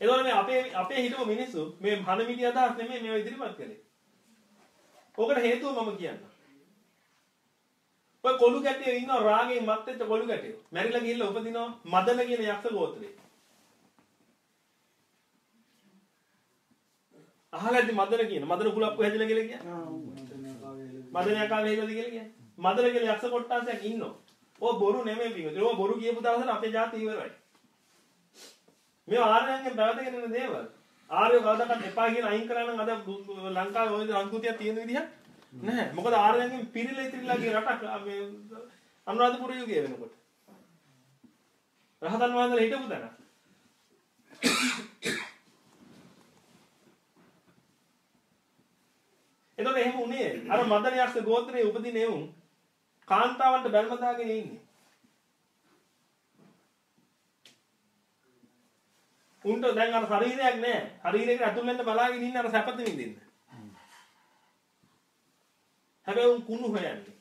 එතකොට මේ අපේ අපේ හිටපු මිනිස්සු මේ හන මිටි අදහස් නෙමෙයි මේව ඉදිරිපත් කළේ. ඕකට හේතුව මම කියන්නම්. ඔය කොළු කැටියෝ ඉන්නවා රාගෙන් මත් වෙච්ච කොළු කැටියෝ. මැරිලා ගිහිල්ලා උපදිනවා මදන කියන යක්ෂ ගෝත්‍රේ. අහලා ඇති මදන කියන මදන කුලප්පු හැදිලා කියලා කියන්නේ. මදනයා කාලේ හේතුවද කියලා කියන්නේ. මදන කියලා යක්ෂ කොට්ටාසයක් ඉන්නවා. ඕ බොරු නෙමෙයි පිටු. ඕ බොරු කියපු දවසට අපේ ජාති ඉවරයි. මේ ආර්යයන්ගෙන් පැවතගෙන යන දේවල්. ආර්යෝ කවදාකවත් එපා කියන අයින් කරා නම් අද ලංකාවේ ওই සංස්කෘතියක් තියෙන විදිහ නැහැ. මොකද ආර්යයන්ගෙන් පිරිලා ඉතිරිලා ගිය රටක් මේ අනුරාධපුර යුගයේ වෙනකොට. රහතන් වහන්සේලා හිටපු තැන. එතකොට එහෙම උනේ අර මදනයක්ෂ ගෝත්‍රයේ උපදින එවුන් කාන්තාවන්ට බැල්ම දාගෙන ඉන්නේ. උන්ට දැන් අර ශරීරයක් නැහැ. ශරීරයකට ඇතුල් වෙන්න බලාගෙන ඉන්න අර සැපත විඳින්න. හැබැයි උන් කුණු හොයන්නේ.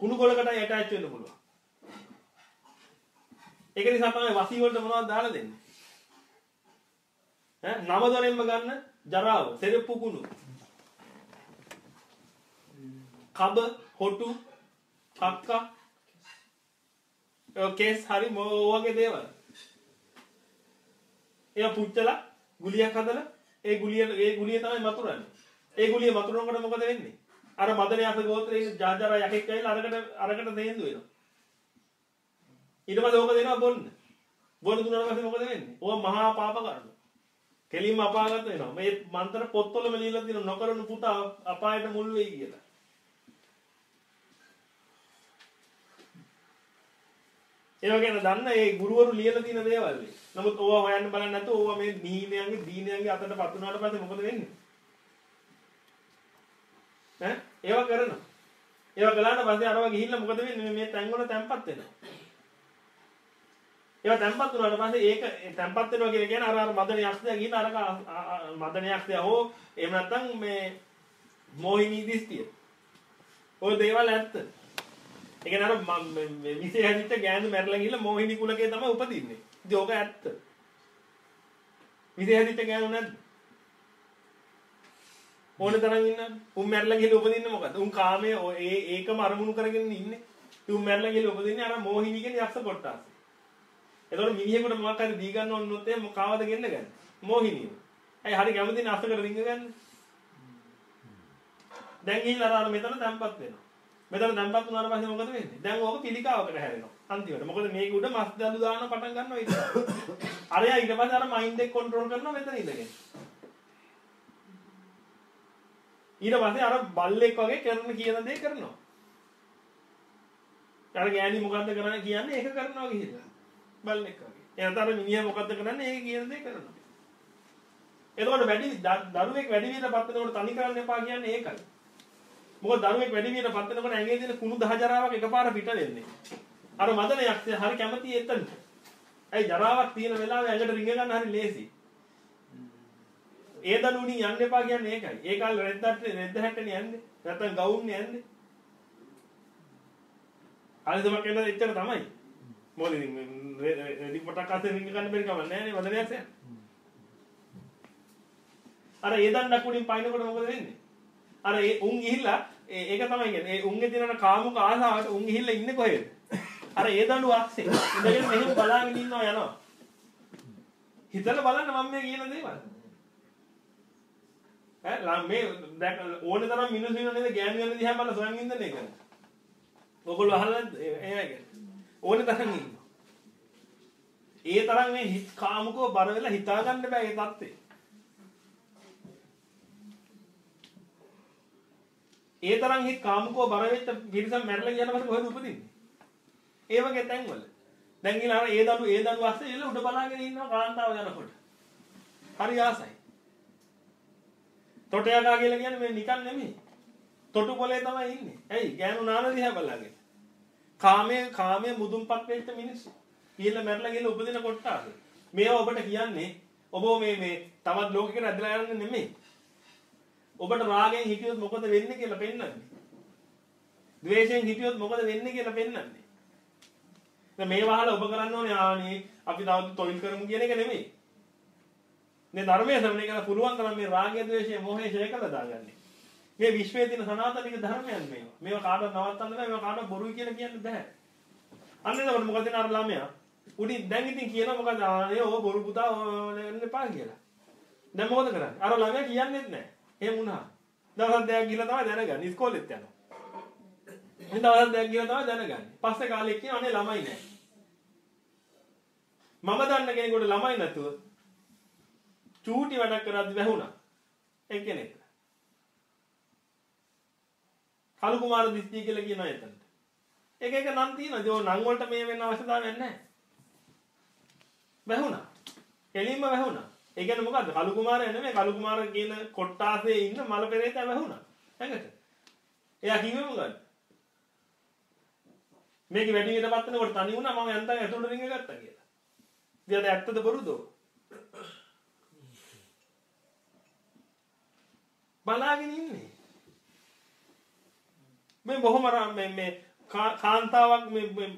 කුණු ගොලකට ඇටච් වෙන්න පුළුවන්. ඒක නිසා තමයි වසී වලට මොනවද දාලා දෙන්නේ. ඈ නව දොරෙන්ම ගන්න ජරාව, සෙරප්පු කුණු. කබ, හොටු, කක්ක, කේස් හරි මොවගේ දේවල්. ඒවා පුච්චලා ගුලියක් හදලා ඒ ගුලිය ඒ ගුලිය තමයි මතුරන්නේ. ඒ ගුලිය මතුරනකොට මොකද වෙන්නේ? අර මදන යස ගෝත්‍රයේ ජාජරා යකෙක් ඇවිල්ලා අරකට අරකට තේන්දු වෙනවා. ඊට පස්සේ ඕක දෙනවා බොන්න. බොන්න දුන්නාට පස්සේ මොකද වෙන්නේ? ඕවා මහා පාප කරනවා. කෙලින්ම අපාගත වෙනවා. මේ මන්ත්‍ර පොත්වලම ලියලා තියෙනවා නොකරන පුතා අපායට මුල් වෙයි කියලා. ඒ වගේම දන්න ඒ ගුරුවරු ලියලා තියෙන දේවල්. නමුත් ඕවා හොයන්න බලන්න නැතුව ඕවා මේ දීනයන්ගේ දීනයන්ගේ අතට පත් වුණාට පස්සේ මොකද වෙන්නේ? ඈ ඒවා කරනවා. ඒවා කළාට පස්සේ අරවා ගිහිල්ලා මොකද වෙන්නේ? මේ තැන් වල තැම්පත් වෙනවා. ඒවා තැම්පත් වුණාට පස්සේ ඒක තැම්පත් වෙනවා කියලා කියන්නේ අර අර මදන යක්ෂයා ගිහින් අර මදන යක්ෂයා හෝ එහෙම නැත්නම් මේ මොහිනී දිස්තිය. ඔය දේවල් ඇත්ත. ඒ කියන්නේ අර විසේ හැදිච්ච ගෑනු මැරලා ගිහිල්ලා මොහිනී කුලකේ තමයි උපදින්නේ. ඉතින් ඕක ඇත්ත. විසේ හැදිච්ච ගෑනු නැද්ද? ඕන තරම් ඉන්න. උන් මැරලා ගිහිල්ලා උපදින්නේ මොකද? උන් කාමයේ ඒ ඒකම අරමුණු කරගෙන ඉන්නේ. උන් මැරලා ගිහිල්ලා උපදින්නේ අර මොහිනී කියන යක්ෂ කොටස. එතකොට මිනිහෙකුට මොකක් හරි දී ගන්න ඕන නොත් එහෙම කාවද ගෙන්න ගන්න? මොහිනියව. ඇයි හරි කැමතිනේ අස්සකට රිංග ගන්න? දැන් ගිහිල්ලා අර මෙතන තැම්පත් වෙනවා. මෙතන තැම්පත් වුණාට පස්සේ මොකද වෙන්නේ? දැන් ඕක පිළිකාවකට හැරෙනවා. අන්තිමට. මොකද මේක උඩ මස් දළු දාන පටන් ගන්නවා ඊට. අරයා ඊට පස්සේ අර මයින්ඩ් එක කන්ට්‍රෝල් කරනවා මෙතන ඉඳගෙන. ඊට පස්සේ අර බල්ලෙක් වගේ කරන කියන දේ කරනවා. අර ගෑණි මොකද්ද කරන්නේ කියන්නේ ඒක කරනවා ගිහිල්ලා. බල්ලෙක් වගේ. එයාට අර මිනිහා මොකද්ද කරන්නේ ඒක කියන දේ කරනවා. එතකොට වැඩි දරුවෙක් වැඩි විදිහට පත් වෙනකොට තනි කරන්න එපා කියන්නේ ඒකයි. මොකද දරුවෙක් වැඩි විදිහට පත් වෙනකොට ඇඟේ තියෙන කුණු දහජරාවක් එකපාර පිට වෙන්නේ. අර මදන යක්ෂය හරි කැමති එතන. ඇයි ජරාවක් තියෙන වෙලාවේ ඇඟට රිංග ගන්න හරි ලේසි. ඒ දනුණින් යන්න එපා කියන්නේ ඒකයි. ඒ කාලේ රෙද්දට රෙද්ද හැටනේ යන්නේ. නැත්නම් ගවුන්නේ යන්නේ. ආලෙසමක් එන්න එච්චර තමයි. මොකද ඉතින් රෙදි පොටක් අතේ රිංග ගන්න බැරි කම නැහැ නේ මදන යක්ෂය. අර ඒ දණ්ඩක් උඩින් පයින්නකොට මොකද වෙන්නේ? අර ඒ උන් ගිහිල්ලා ඒක තමයි කියන්නේ. ඒ උන්ගේ තියෙන කාමුක ආසාවට උන් ගිහිල්ලා ඉන්නේ කොහෙද? අර ඒ දඬු අස්සේ ඉඳගෙන මෙහෙම බලාගෙන ඉන්නවා යනවා. හිතලා බලන්න මම මේ කියන දේවල්. ඈ මේ දැන් ඕනේ තරම් මිනිස්සු ඉන්න නේද ගෑනු යන දිහා බලලා සොයන් ඉඳන්නේ ඒක. ඔයගොල්ලෝ අහලා එයාගේ. ඕනේ තරම් ඉන්නවා. ඒ තරම් මේ කාමුකව බර වෙලා හිතා ගන්න බෑ ඒ தත්ත්වේ. ඒ තරම් හිත කාමුකව බර වෙච්ච පිරිසක් මැරලා ගියන පස්සේ කොහෙද උපදින්නේ? ඒ වගේ තැන්වල. දැන් ඊළඟ ඒ දඬු ඒ දඬු අස්සේ ඉල්ල උඩ බලාගෙන ඉන්නවා කාන්තාව යනකොට. හරි ආසයි. තොටයකා කියලා කියන්නේ මේ නිකන් නෙමෙයි. තොටු කොලේ තමයි ඉන්නේ. ඇයි? ගෑනු නාන දිහා බලාගෙන. කාමයේ කාමයේ මුදුන්පත් වෙච්ච මිනිස්සු. ඊළ මැරලා ගිහලා උපදින කොට්ටාස. මේවා ඔබට කියන්නේ ඔබ මේ මේ තවත් ලෝකයකට ඇදලා යන්නේ නෙමෙයි. ඔබට රාගයෙන් හිටියොත් මොකද වෙන්නේ කියලා පෙන්වන්නේ. ද්වේෂයෙන් හිටියොත් මොකද වෙන්නේ කියලා පෙන්වන්නේ. දැන් මේ වහල ඔබ කරන්න ඕනේ ආනේ අපි තව තොවිල් කරමු කියන එක නෙමෙයි. මේ ධර්මයේ ශ්‍රවණය කරලා පුළුවන් තරම් මේ රාගය, ద్వේෂය, මොහය ඡය කළා දාගන්නේ. මේ විශ්වයේ තියෙන සනාතනික ධර්මයන් මේවා. මේවා කාටවත් නවත්තන්න බෑ. මේවා කාටවත් බොරුයි කියලා කියන්න බෑ. අන්න එතකොට මොකද වෙන අර ළමයා උඩින් දැන් ඉතින් කියනවා මොකද ආනේ ඕ බොරු පුතා එන්න එපා කියලා. දැන් මොකද කරන්නේ? අර ළමයා කියන්නේත් නැහැ. එහෙම වුණා. දවස් දෙකක් ගිහලා තමයි දැනගන්නේ. ඉස්කෝලෙත් යනවා. මේ දවස් දෙකක් ගිහලා තමයි දැනගන්නේ. පස්සේ කාලෙක කියනවා අනේ ළමයි නැහැ. මම දන්න කෙනෙකුට ළමයි නැතුව චූටි වැඩක් කරද්දි වැහුණා. ඒ කෙනෙක්. කලු කුමාර දිස්ත්‍රික්කය කියලා කියනවා එතනට. එක එක නම් තියෙනවා. ඒ නම් වලට මේ වෙන්න අවශ්‍යතාවයක් නැහැ. වැහුණා. එළින්ම වැහුණා. ඒ කියන්නේ මොකද්ද? කලු කුමාරය නෙමෙයි කලු කුමාර කියන කොට්ටාසේ ඉන්න මල පෙරේතයා වැහුණා. ඇඟට. එයා කිව්වේ මොකද්ද? මේක වැඩි විදිහට පත් වෙනකොට තනි වුණා මම යන්තම් ඇතුළට රිංග ගත්තා කියලා. ඉතින් අද ඇත්තද බොරුද? බලාගෙන ඉන්නේ. මේ බොහොම මේ මේ කාන්තාවක් මේ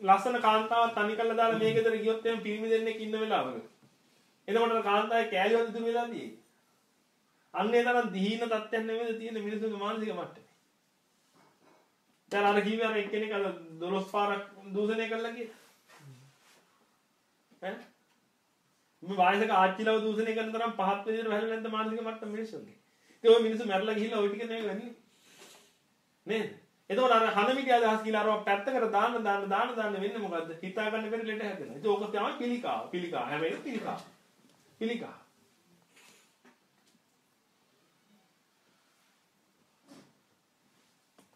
ලස්සන කාන්තාවක් තනි කරලා දාලා මේ ගෙදර ගියොත් එහෙනම් පිරිමි දෙන්නෙක් ඉන්න වෙලාවක. එතකොට කාන්තාවේ කෑලිවත් ඉතුරු වෙලා තියෙන්නේ. අන්නේ තරම් දීන තත්ත්වයක් නෙමෙයි තියෙන මිනිස්සුන්ගේ මානසික මට්ටමේ. දැන් අර කිව්වේ අර එක්කෙනෙක් අර 12 පාරක් දූෂණය කළා කියලා. ඈ? මේ වයසක ආච්චිලව දූෂණය කරන තරම් පහත් විදිහට වැහැලා නැද්ද මානසික මට්ටම මිනිස්සුන්ගේ. ඉතින් ওই මිනිස්සු මැරලා ගිහිල්ලා ওই ටික නෙමෙයි වෙන්නේ. නේද? එතකොට අර හනමිටි අදහස් කියලා අරව පැත්තකට දාන්න දාන්න දාන්න දාන්න වෙන්නේ මොකද්ද? හිතා ගන්න බැරි ලෙඩ හැදෙනවා. ඒක ඕක තමයි පිළිකාව. පිළිකාව. හැම එකම පිළිකාව. පිළිකාව.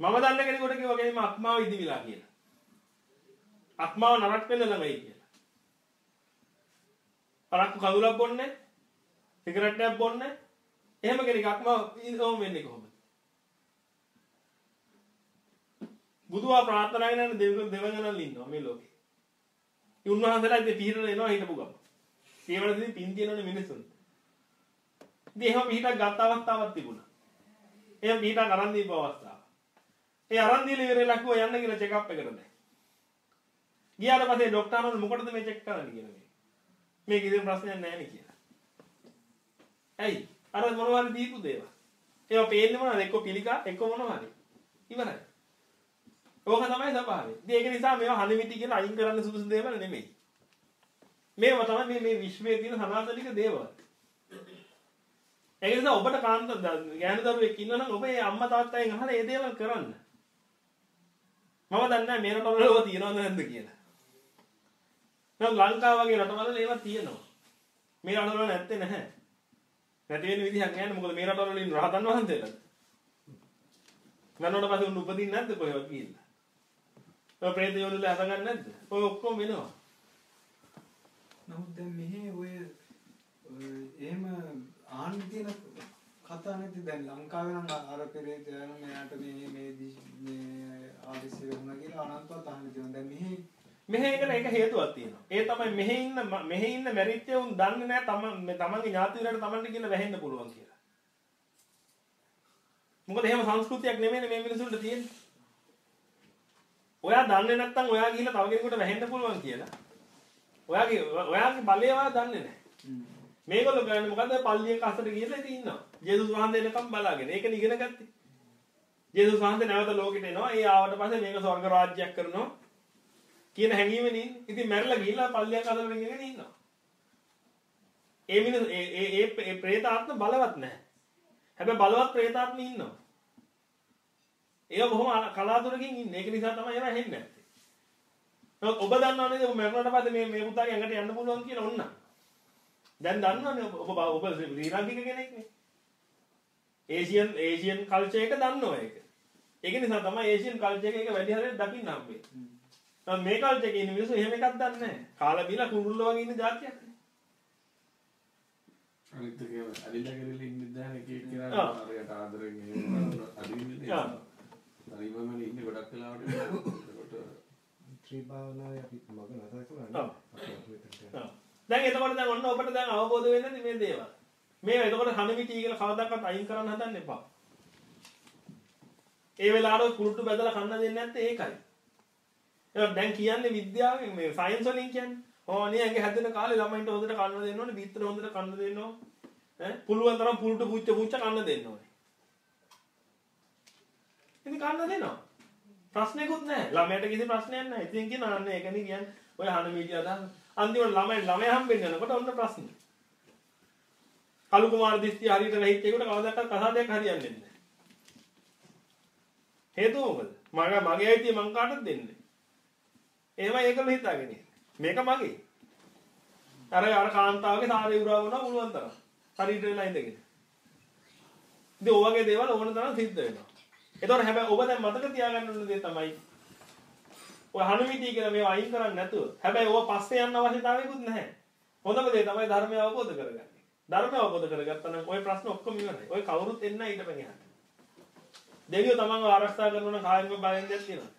මම දන්න කෙනෙකුට කිව්වා ගෙයිම අක්මාව ඉදිවිලා කියලා. අක්මාව නරක් වෙන්න ළමයි කියලා. පරක්කු කඳුලක් බොන්නේ සිගරට් එකක් බොන්නේ එහෙම කෙනෙක් අක්මාව ඕම වෙන්නේ කොහොමද? බුදුවා ප්‍රාර්ථනා කරන දෙව දෙවඟනල් ඉන්නවා මේ ලෝකේ. ඒ උන්වහන්සේලා ඉතින් පිහිටන එනවා හිටපු ගම. ඒ වලදී පින් තියෙනවනේ මිනිසුන්. ඉතින් එහෙම පිහිටක් ගත්ත අවස්ථාවක් තිබුණා. එහෙම පිහිටක් අරන් දීපු අවස්ථාව. ඒ අරන් දීලා ඉවරලා කිව්වා යන්න කියලා චෙක් අප් එකට දැන්. ගියාට පස්සේ ડોක්ටර් අහනවා මොකටද මේ චෙක් කරන්නේ කියලා මේ. මේක ඉතින් ප්‍රශ්නයක් නැහැ නේ කියලා. ඇයි? අර මොනවද දීපු දේවල්. ඒවා පේන්නේ මොනවද? එක්ක පිළිකා එක්ක මොනවද? ඉවරයි. ඕක තමයි ස්වභාවය. ඉතින් ඒක නිසා මේවා හනිමිටි කියලා අයින් කරන්න සුදුසු දේවල් නෙමෙයි. මේවා තමයි මේ මේ විශ්වයේ තියෙන සනාතනික දේවල්. ඒක නිසා ඔබට කාන්ත ගෑනු දරුවෙක් ඉන්නවනම් ඔබ ඒ අම්මා තාත්තගෙන් අහලා මේ දේවල් කරන්න. මම දන්නේ නැහැ මේ රටවල ඒවා තියෙනවද නැද්ද කියලා. නම් ලංකාව වගේ රටවල ඒවා තියෙනවා. මේ රටවල නැත්තේ නැහැ. නැති වෙන විදිහක් නැහැ මොකද මේ රටවල ඉන්න රහතන් වහන්සේලාද? මනෝට පස්සේ උන් උපදින්නේ නැද්ද කොහෙවත් ගිහිල්ලා? ඔය ප්‍රේත යෝනිවල හදගන්නේ නැද්ද? ඔය ඔක්කොම වෙනවා. නමුත් දැන් මෙහි ඔය එහෙම ආන්න තියෙන කතා නැති දැන් ලංකාවේ නම් අර පෙරේත යන මෙයාට මේ මේ මේ ආදිසිය වුණා කියලා අනන්තවත් අහන්න තියෙනවා. දැන් මෙහි මෙහෙ එකට එක හේතුවක් තියෙනවා. ඒ තමයි මෙහෙ ඉන්න මෙහෙ ඉන්න මැරිච්ච උන් දන්නේ නැහැ තම තමන්ගේ ඥාතිවරට තමන්ට කියලා වැහෙන්න පුළුවන් කියලා. මොකද එහෙම සංස්කෘතියක් නෙමෙයි මේ මිනිසුන්ට තියෙන්නේ. ඔයා දන්නේ නැත්නම් ඔයා ගිහිල්ලා තව කෙනෙකුට වැහෙන්න පුළුවන් කියලා. ඔයාගේ ඔයාගේ බලය ඔයා දන්නේ නැහැ. මේගොල්ලෝ කරන්නේ මොකද්ද? පල්ලියක අසට ගිහලා ඉතින් ඉන්නවා. ජේසුස් වහන්සේ එනකම් බලාගෙන. ඒක නිගෙන ගත්තේ. ජේසුස් වහන්සේ නැවත ලෝකෙට එනවා. ඒ ආවට පස්සේ මේක ස්වර්ග රාජ්‍යයක් කරනවා. කියන හැඟීමෙන් ඉතින් මැරිලා ගිහිල්ලා පල්ලියක අසට ඉඳගෙන ඉන්නවා. ඒ මිනිස් ඒ ඒ ඒ ප්‍රේතාත්ම බලවත් නැහැ. හැබැයි බලවත් ප්‍රේතාත්ම ඉන්නවා. ඒක බොහොම කලාතුරකින් ඉන්නේ. ඒක නිසා තමයි ඒවා හෙන්නේ නැත්තේ. නමුත් ඔබ දන්නව නේද ඔබ මරණයට පස්සේ මේ මේ පුතාගේ ඇඟට යන්න පුළුවන් කියලා ඔන්න. දැන් දන්නවනේ ඔබ ඔබ ශ්‍රී ලාංකික කෙනෙක් නේ. ඒසියන් ඒසියන් කල්චර් එක දන්නවා ඒක. ඒක නිසා තමයි ඒසියන් කල්චර් එක වැඩි හරියට දකින්න හම්බෙන්නේ. නම් මේ කල්චර් එකේ ඉන්න මිනිස්සු එහෙම එකක් දන්නේ නැහැ. කාලා බීලා කුරුල්ලෝ වගේ ඉන්න જાතියක්. අනිත් එක අදිලා කරලා ඉන්නේ දැන් එක එක කෙනා හරියට ආදරෙන් එහෙම අදින්නේ. හරිමම ඉන්නේ ගොඩක් වෙලාවට එතකොට ත්‍රි භාවනාවේ අපි මග නතර ඔව්. දැන් එතකොට දැන් ඔන්න ඔබට දැන් අවබෝධ වෙන්නේ මේ දේවල්. මේ එතකොට හනමිටි කියලා කවදාකවත් අයින් කරන්න හදන්න එපා. ඒ වෙලාවට කුරුට්ටු බැදලා කන්න දෙන්නේ නැත්තේ ඒකයි. ඒක දැන් කියන්නේ විද්‍යාවෙන් මේ සයන්ස් වලින් කියන්නේ. ඕනේ ඇඟ හැදෙන කාලේ ළමයින්ට හොඳට කන්න දෙන්න ඕනේ, බීත්තර හොඳට කන්න දෙන්න ඕනේ. ඈ පුළුවන් තරම් පුරුට පුච්ච පුච්ච කන්න දෙන්න ඕනේ. ඉතින් කන්න දෙනවා. ප්‍රශ්නයක්වත් නැහැ. ළමයට කිසි ප්‍රශ්නයක් නැහැ. ඉතින් කියන අනේ ඒකනේ කියන්නේ ඔය හන මීඩියා දාන අන්තිමට ළමයි ළමයා හම්බෙන්න යනකොට ඔන්න ප්‍රශ්නේ. කලු කුමාර දිස්ත්‍ය හරියට වෙහිච්ච එකට කවදාවත් කසාදයක් හරියන්නේ නැහැ. හේතුව මොකද? මගේ මගේ අයිතිය මං කාටද දෙන්නේ? එහෙමයි ඒකම හිතාගෙන මේක මගේ. අර අර කාන්තාවගේ සාරේ උරා වුණා පුළුවන් තරම්. හරියට වෙලා ඉඳගෙන. ඉතින් ඔය වගේ දේවල් ඕන තරම් සිද්ධ වෙනවා. ඒතකොට හැබැයි ඔබ දැන් මතක තියාගන්න ඕන දේ තමයි ඔය හනුමිටි කියලා මේවා අයින් කරන්නේ නැතුව. හැබැයි ඕව පස්සේ යන්න අවශ්‍යතාවයකුත් නැහැ. හොඳම දේ තමයි ධර්මය අවබෝධ කරගන්න. ධර්මය අවබෝධ කරගත්තා නම් ওই ප්‍රශ්න ඔක්කොම ඉවරයි. ඔය කවුරුත් එන්න ඊට පෙන්නහට. දෙවියෝ තමන්ව ආරක්ෂා කරනවා නම් කායික බලෙන් දෙයක් තියෙනවා.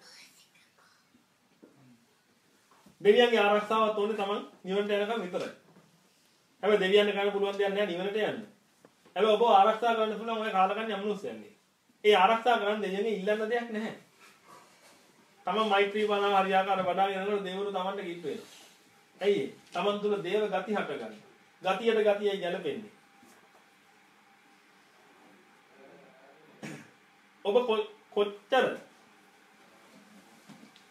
දෙවියන්ගේ ආරක්ෂාවත් ඕනේ තමන් නිවනට යනකම් විතරයි. හැබැයි දෙවියන්ට කරන්න පුළුවන් දෙයක් නැහැ නිවනට යන්න. හැබැයි ඔබ ආරක්ෂා කරන්න පුළුවන් ඔය කාලකන්ණි අමනුස්සයන්ගේ. ඒ ආරක්ෂා කරන්න දෙවියන්ගේ ඉල්ලන්න දෙයක් නැහැ. තමන් මෛත්‍රී බණ හරියාකාර වඩාගෙන යනකොට දෙවිවරු තමන්ට කිට්ටු වෙනවා. ඇයි ඒ? තමන් තුල දේව ගති හටගන්න. ගතියට ගතියයි ගැලපෙන්නේ. ඔබ කොච්චර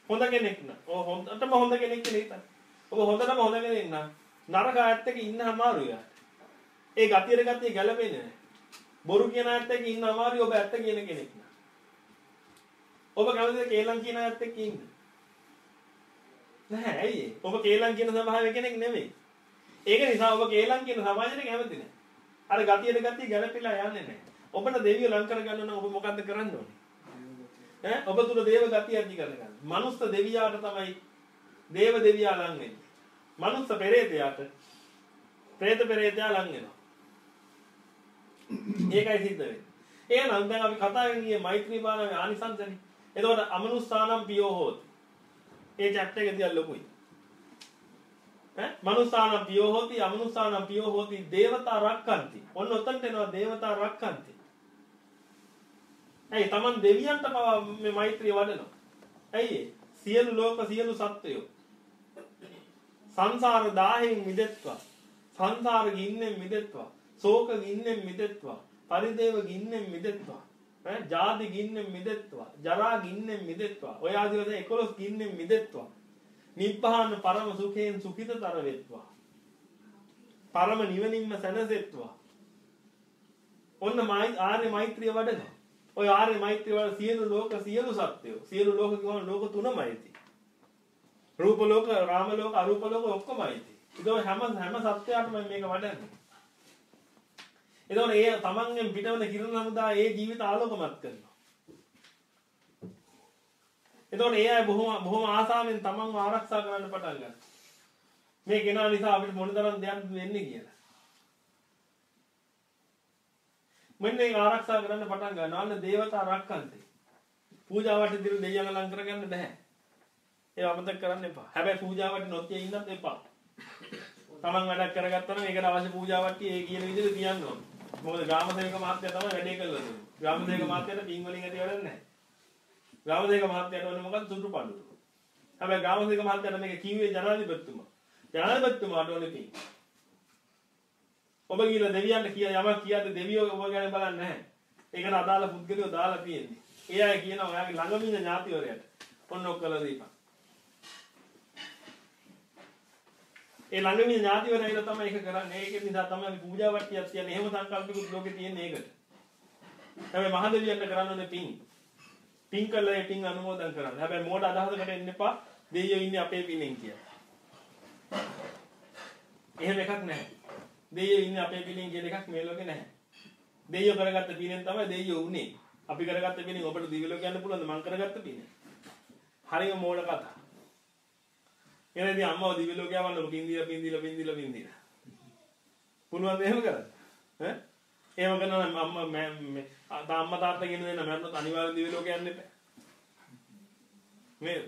හොඳ කෙනෙක් නම් ඔය හොඳටම හොඳ කෙනෙක් කියලා ඔබ හොඳටම හොඳ කෙනෙක් නම් නරක අයත් එක්ක ඉන්න අමාරුයි. ඒ ගතියට ගතිය ගැලපෙන්නේ නැහැ. බොරු කියන අයත් එක්ක ඉන්න අමාරුයි ඔබ ඇත්ත කියන කෙනෙක් නම්. ඔබ කවුද කේලම් කියන අයත් එක්ක ඉන්නේ? නැහැ ඇයි ඔබ කේලම් කියන ස්වභාවය කෙනෙක් නෙමෙයි. ඒක නිසා ඔබ කේලම් කියන සමාජයට කැමති නැහැ. අර ගතියට ගතිය ගැලපෙලා යන්නේ නැහැ. ඔබට දෙවියෝ ලං කරගන්න නම් ඔබ මොකද්ද කරන්න ඕනේ? ඈ ඔබ තුල දේව ගතිය ඇති කරගන්න. මනුස්ස දෙවියාට තමයි දේව දෙවියා ලං වෙන්නේ. මනුස්ස පෙරේතයාට പ്രേත පෙරේතයා ලං වෙනවා. ඒකයි සිද්ධ වෙන්නේ. එහෙනම් දැන් අපි කතා කරන්නේ මෛත්‍රී භාවනාවේ ආනිසංසනේ. එතකොට අමනුස්සානම් පියෝ හෝති. ඒ චැප්ටර් එක දිහා ලොකුයි. ඈ මනුස්සානම් පියෝ හෝති අමනුස්සානම් පියෝ හෝති දේවතා රක්칸ති. ඔන්න ඔතනට එනවා දේවතා රක්칸ති. ඇයි Taman දෙවියන්ට පවා මේ මෛත්‍රිය වඩනවා. ඇයි සියලු ලෝක සියලු සත්වයෝ සංසාර දාහෙන් මිදෙත්වා. සංසාර ගින්නෙන් මිදෙත්වා. ශෝක ගින්නෙන් මිදෙත්වා. පරිදේව ගින්නෙන් මිදෙත්වා. ඈ ජාති ගින්නෙන් මිදෙත්වා. ජරා ගින්නෙන් මිදෙත්වා. ඔය ආදි වශයෙන් 11 ගින්නෙන් මිදෙත්වා. නිබ්බාන පරම සුඛයෙන් සුඛිතතර වෙත්වා. පරම නිවනින්ම සැනසෙත්වා. ඔන්න ආර්ය මෛත්‍රිය වඩනවා. ඔය ආර්ය මෛත්‍රිය වල සියලු ලෝක සියලු සත්වයෝ සියලු ලෝක කියවන ලෝක තුනමයි තියෙන්නේ. රූප ලෝක, රාම ලෝක, අරූප ලෝක ඔක්කොමයි තියෙන්නේ. ඒක හැම හැම සත්වයාටම මේක වඩන්නේ. එතකොට ඒ තමන්ගෙන් පිටවන කිරණ හමුදා ඒ ජීවිත ආලෝකමත් කරනවා. එතකොට ඒ අය බොහොම බොහොම ආසාවෙන් තමන්ව ආරක්ෂා කරන්න පටන් ගන්නවා. මේ කෙනා නිසා අපිට මොනතරම් දෙයක් වෙන්නේ කියලා. මෙන්න ඒක ආරක්ෂා කරන්න පටන් ගන්නවා. අන්න දේවතා රක්කන්තේ. පූජාවට දිරු දෙයියන් ලං කරගන්න බෑ. ඒ අමතක කරන්න එපා. හැබැයි පූජාවට නොතිය ඉන්නත් එපා. තමන් වැඩක් කරගත්තා නම් ඒකට අවශ්‍ය පූජාවට්ටිය ඒ කියන විදිහට තියන්න ඕන. මොකද ග්‍රාමසේවක මහත්තයා තමයි වැඩේ කරලා තියෙන්නේ. ග්‍රාමසේවක මහත්තයාට පින් වලින් ඇති වැඩක් නැහැ. ග්‍රාමසේවක මහත්තයාට ඕනේ මොකද්ද සුදු පඬුරු. හැබැයි ග්‍රාමසේවක මහත්තයාට මේක කිව්වේ ජනාධිපතිතුමා. ජනාධිපතිතුමාට ඕනේ පින්. ඔබ කියලා දෙවියන්ට කිය යමක් කියාද දෙවියෝ ඔබ ගැන බලන්නේ නැහැ. ඒකට අදාළ පුද්ගලයෝ දාලා තියෙන්නේ. ඒ අය කියනවා ඔයාගේ ළඟම ඉන්න ඥාතිවරයාට ඔන්න ඔක් කළා දීපන්. ඒ ළඟම ඉන්න ඥාතිවරයා ඉල තමයි ඒක කරන්නේ. ඒක නිසා තමයි පූජා වට්ටියක් තියන්නේ. එහෙම සංකල්පිකුත් ලෝකේ තියෙන්නේ ඒකට. හැබැයි මහදෙවියන්ට කරන්නේ පින්. පින් කළා ඒ පින් අනුමෝදන් කරන්න. හැබැයි මෝඩ අදහසකට එන්න එපා. දෙයියෝ ඉන්නේ අපේ පිනෙන් කියලා. එහෙම එකක් නැහැ. දෙයියෝ ඉන්නේ අපේ පිනෙන් කියන එකක් මේ ලෝකේ නැහැ. දෙයියෝ කරගත්ත පිනෙන් තමයි දෙයියෝ උනේ. අපි කරගත්ත පිනෙන් ඔබට දිව්‍ය ලෝක යන්න පුළුවන්ද මං කරගත්ත පිනෙන්? හරිම මෝඩ කතා. එනදී අම්මව දිව්‍ය ලෝක යවන්න පින් දීලා පින් දීලා පින් දීලා පින් දීලා. පුළුවන්ද එහෙම කරන්න? ඈ? එහෙම කරනවා නම් අම්මා මේ අම්මා තාත්තා කියන දෙන්න මරනොත් අනිවාර්යෙන් දිව්‍ය ලෝක යන්න එපා. නේද?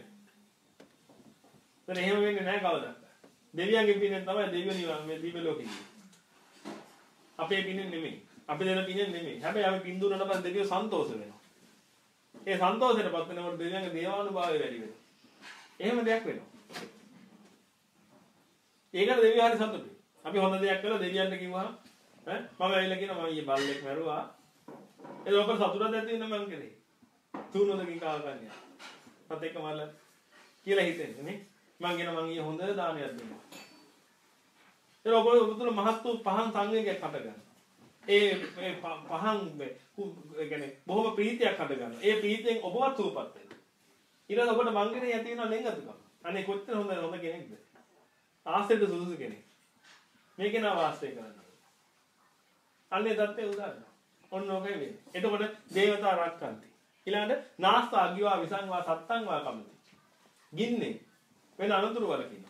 දැන් එහෙම වෙන්නේ නැහැ කවදාවත්. දෙවියන්ගේ පිනෙන් තමයි දෙවියෝ නිවන් මේ දිව්‍ය ලෝකෙ ඉන්නේ. අපේ පිනෙන් නෙමෙයි. අපි දෙන පිනෙන් නෙමෙයි. හැබැයි අපි පින් දුන්නාට පස්සේ දෙවියෝ සන්තෝෂ වෙනවා. ඒ සන්තෝෂයට පත් වෙනකොට දෙවියන්ගේ දේවානුභාවය වැඩි වෙනවා. එහෙම දෙයක් වෙනවා. ඒකට දෙවියෝ හරි සතුටුයි. අපි හොඳ දෙයක් කළා දෙවියන්ට කිව්වහම ඈ මම ඇවිල්ලා කියනවා මම ඊයේ බල්ලෙක් මැරුවා. ඒක ඔබ සතුටක් ඇති වෙන මං කරේ. තුනොදකින් කාව ගන්න. මත් එක්ක මල්ල කියලා හිතෙන්නේ නේ. මං කියන මං ඊයේ හොඳ දානයක් දුන්නා. ඒක ඔබ ඔබතුල මහත් වූ පහන් සංවේගයක් හට ගන්නවා. ඒ ඒ පහන් ඒ කියන්නේ බොහොම ප්‍රීතියක් හට ගන්නවා. ඒ ප්‍රීතියෙන් ඔබවත් සූපත් වෙනවා. ඊළඟ ඔබට මංගනේ ඇති වෙන ලෙන්ගතුකම. අනේ කොච්චර හොඳ හොඳ කෙනෙක්ද? ආශ්‍රයට සුදුසු කෙනෙක්. මේක නා වාස්තය කරන්න. අන්නේ දත්තේ උදාහරණ. ඔන්න ඔකයි වෙන්නේ. එතකොට දේවතා රක්කන්ති. ඊළඟට නාස්ත අග්ගිවා විසංවා සත්තං වා කම්මති. ගින්නේ වෙන අනුතුරු වලකින.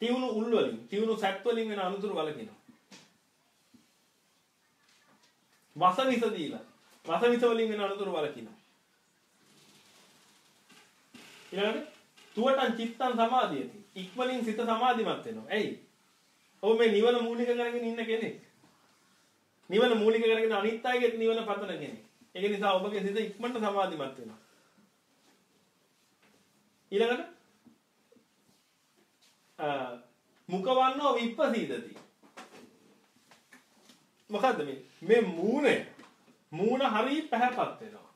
තියුණු උල් වලින් තියුණු සැත් වලින් වෙන අනුතුරු වලකින. වස විස දීලා වස විස වලින් වෙන අනුතුරු වලකින. ඊළඟට තුවටන් චිත්තං සමාධියති. ඉක්මනින් සිත සමාධිමත් වෙනවා. ඇයි? ඔබ මේ නිවන මූලික කරගෙන ඉන්න කෙනෙක්. නිවන මූලික කරගෙන අනිත් අයගේ නිවන පතන කෙනෙක්. ඒක නිසා ඔබගේ සිත ඉක්මනට සමාධිමත් වෙනවා. ඊළඟට මුකවන්නෝ විප්පසීදති. මොකද්ද මේ? මේ මූණේ මූණ හරිය පැහැපත් වෙනවා.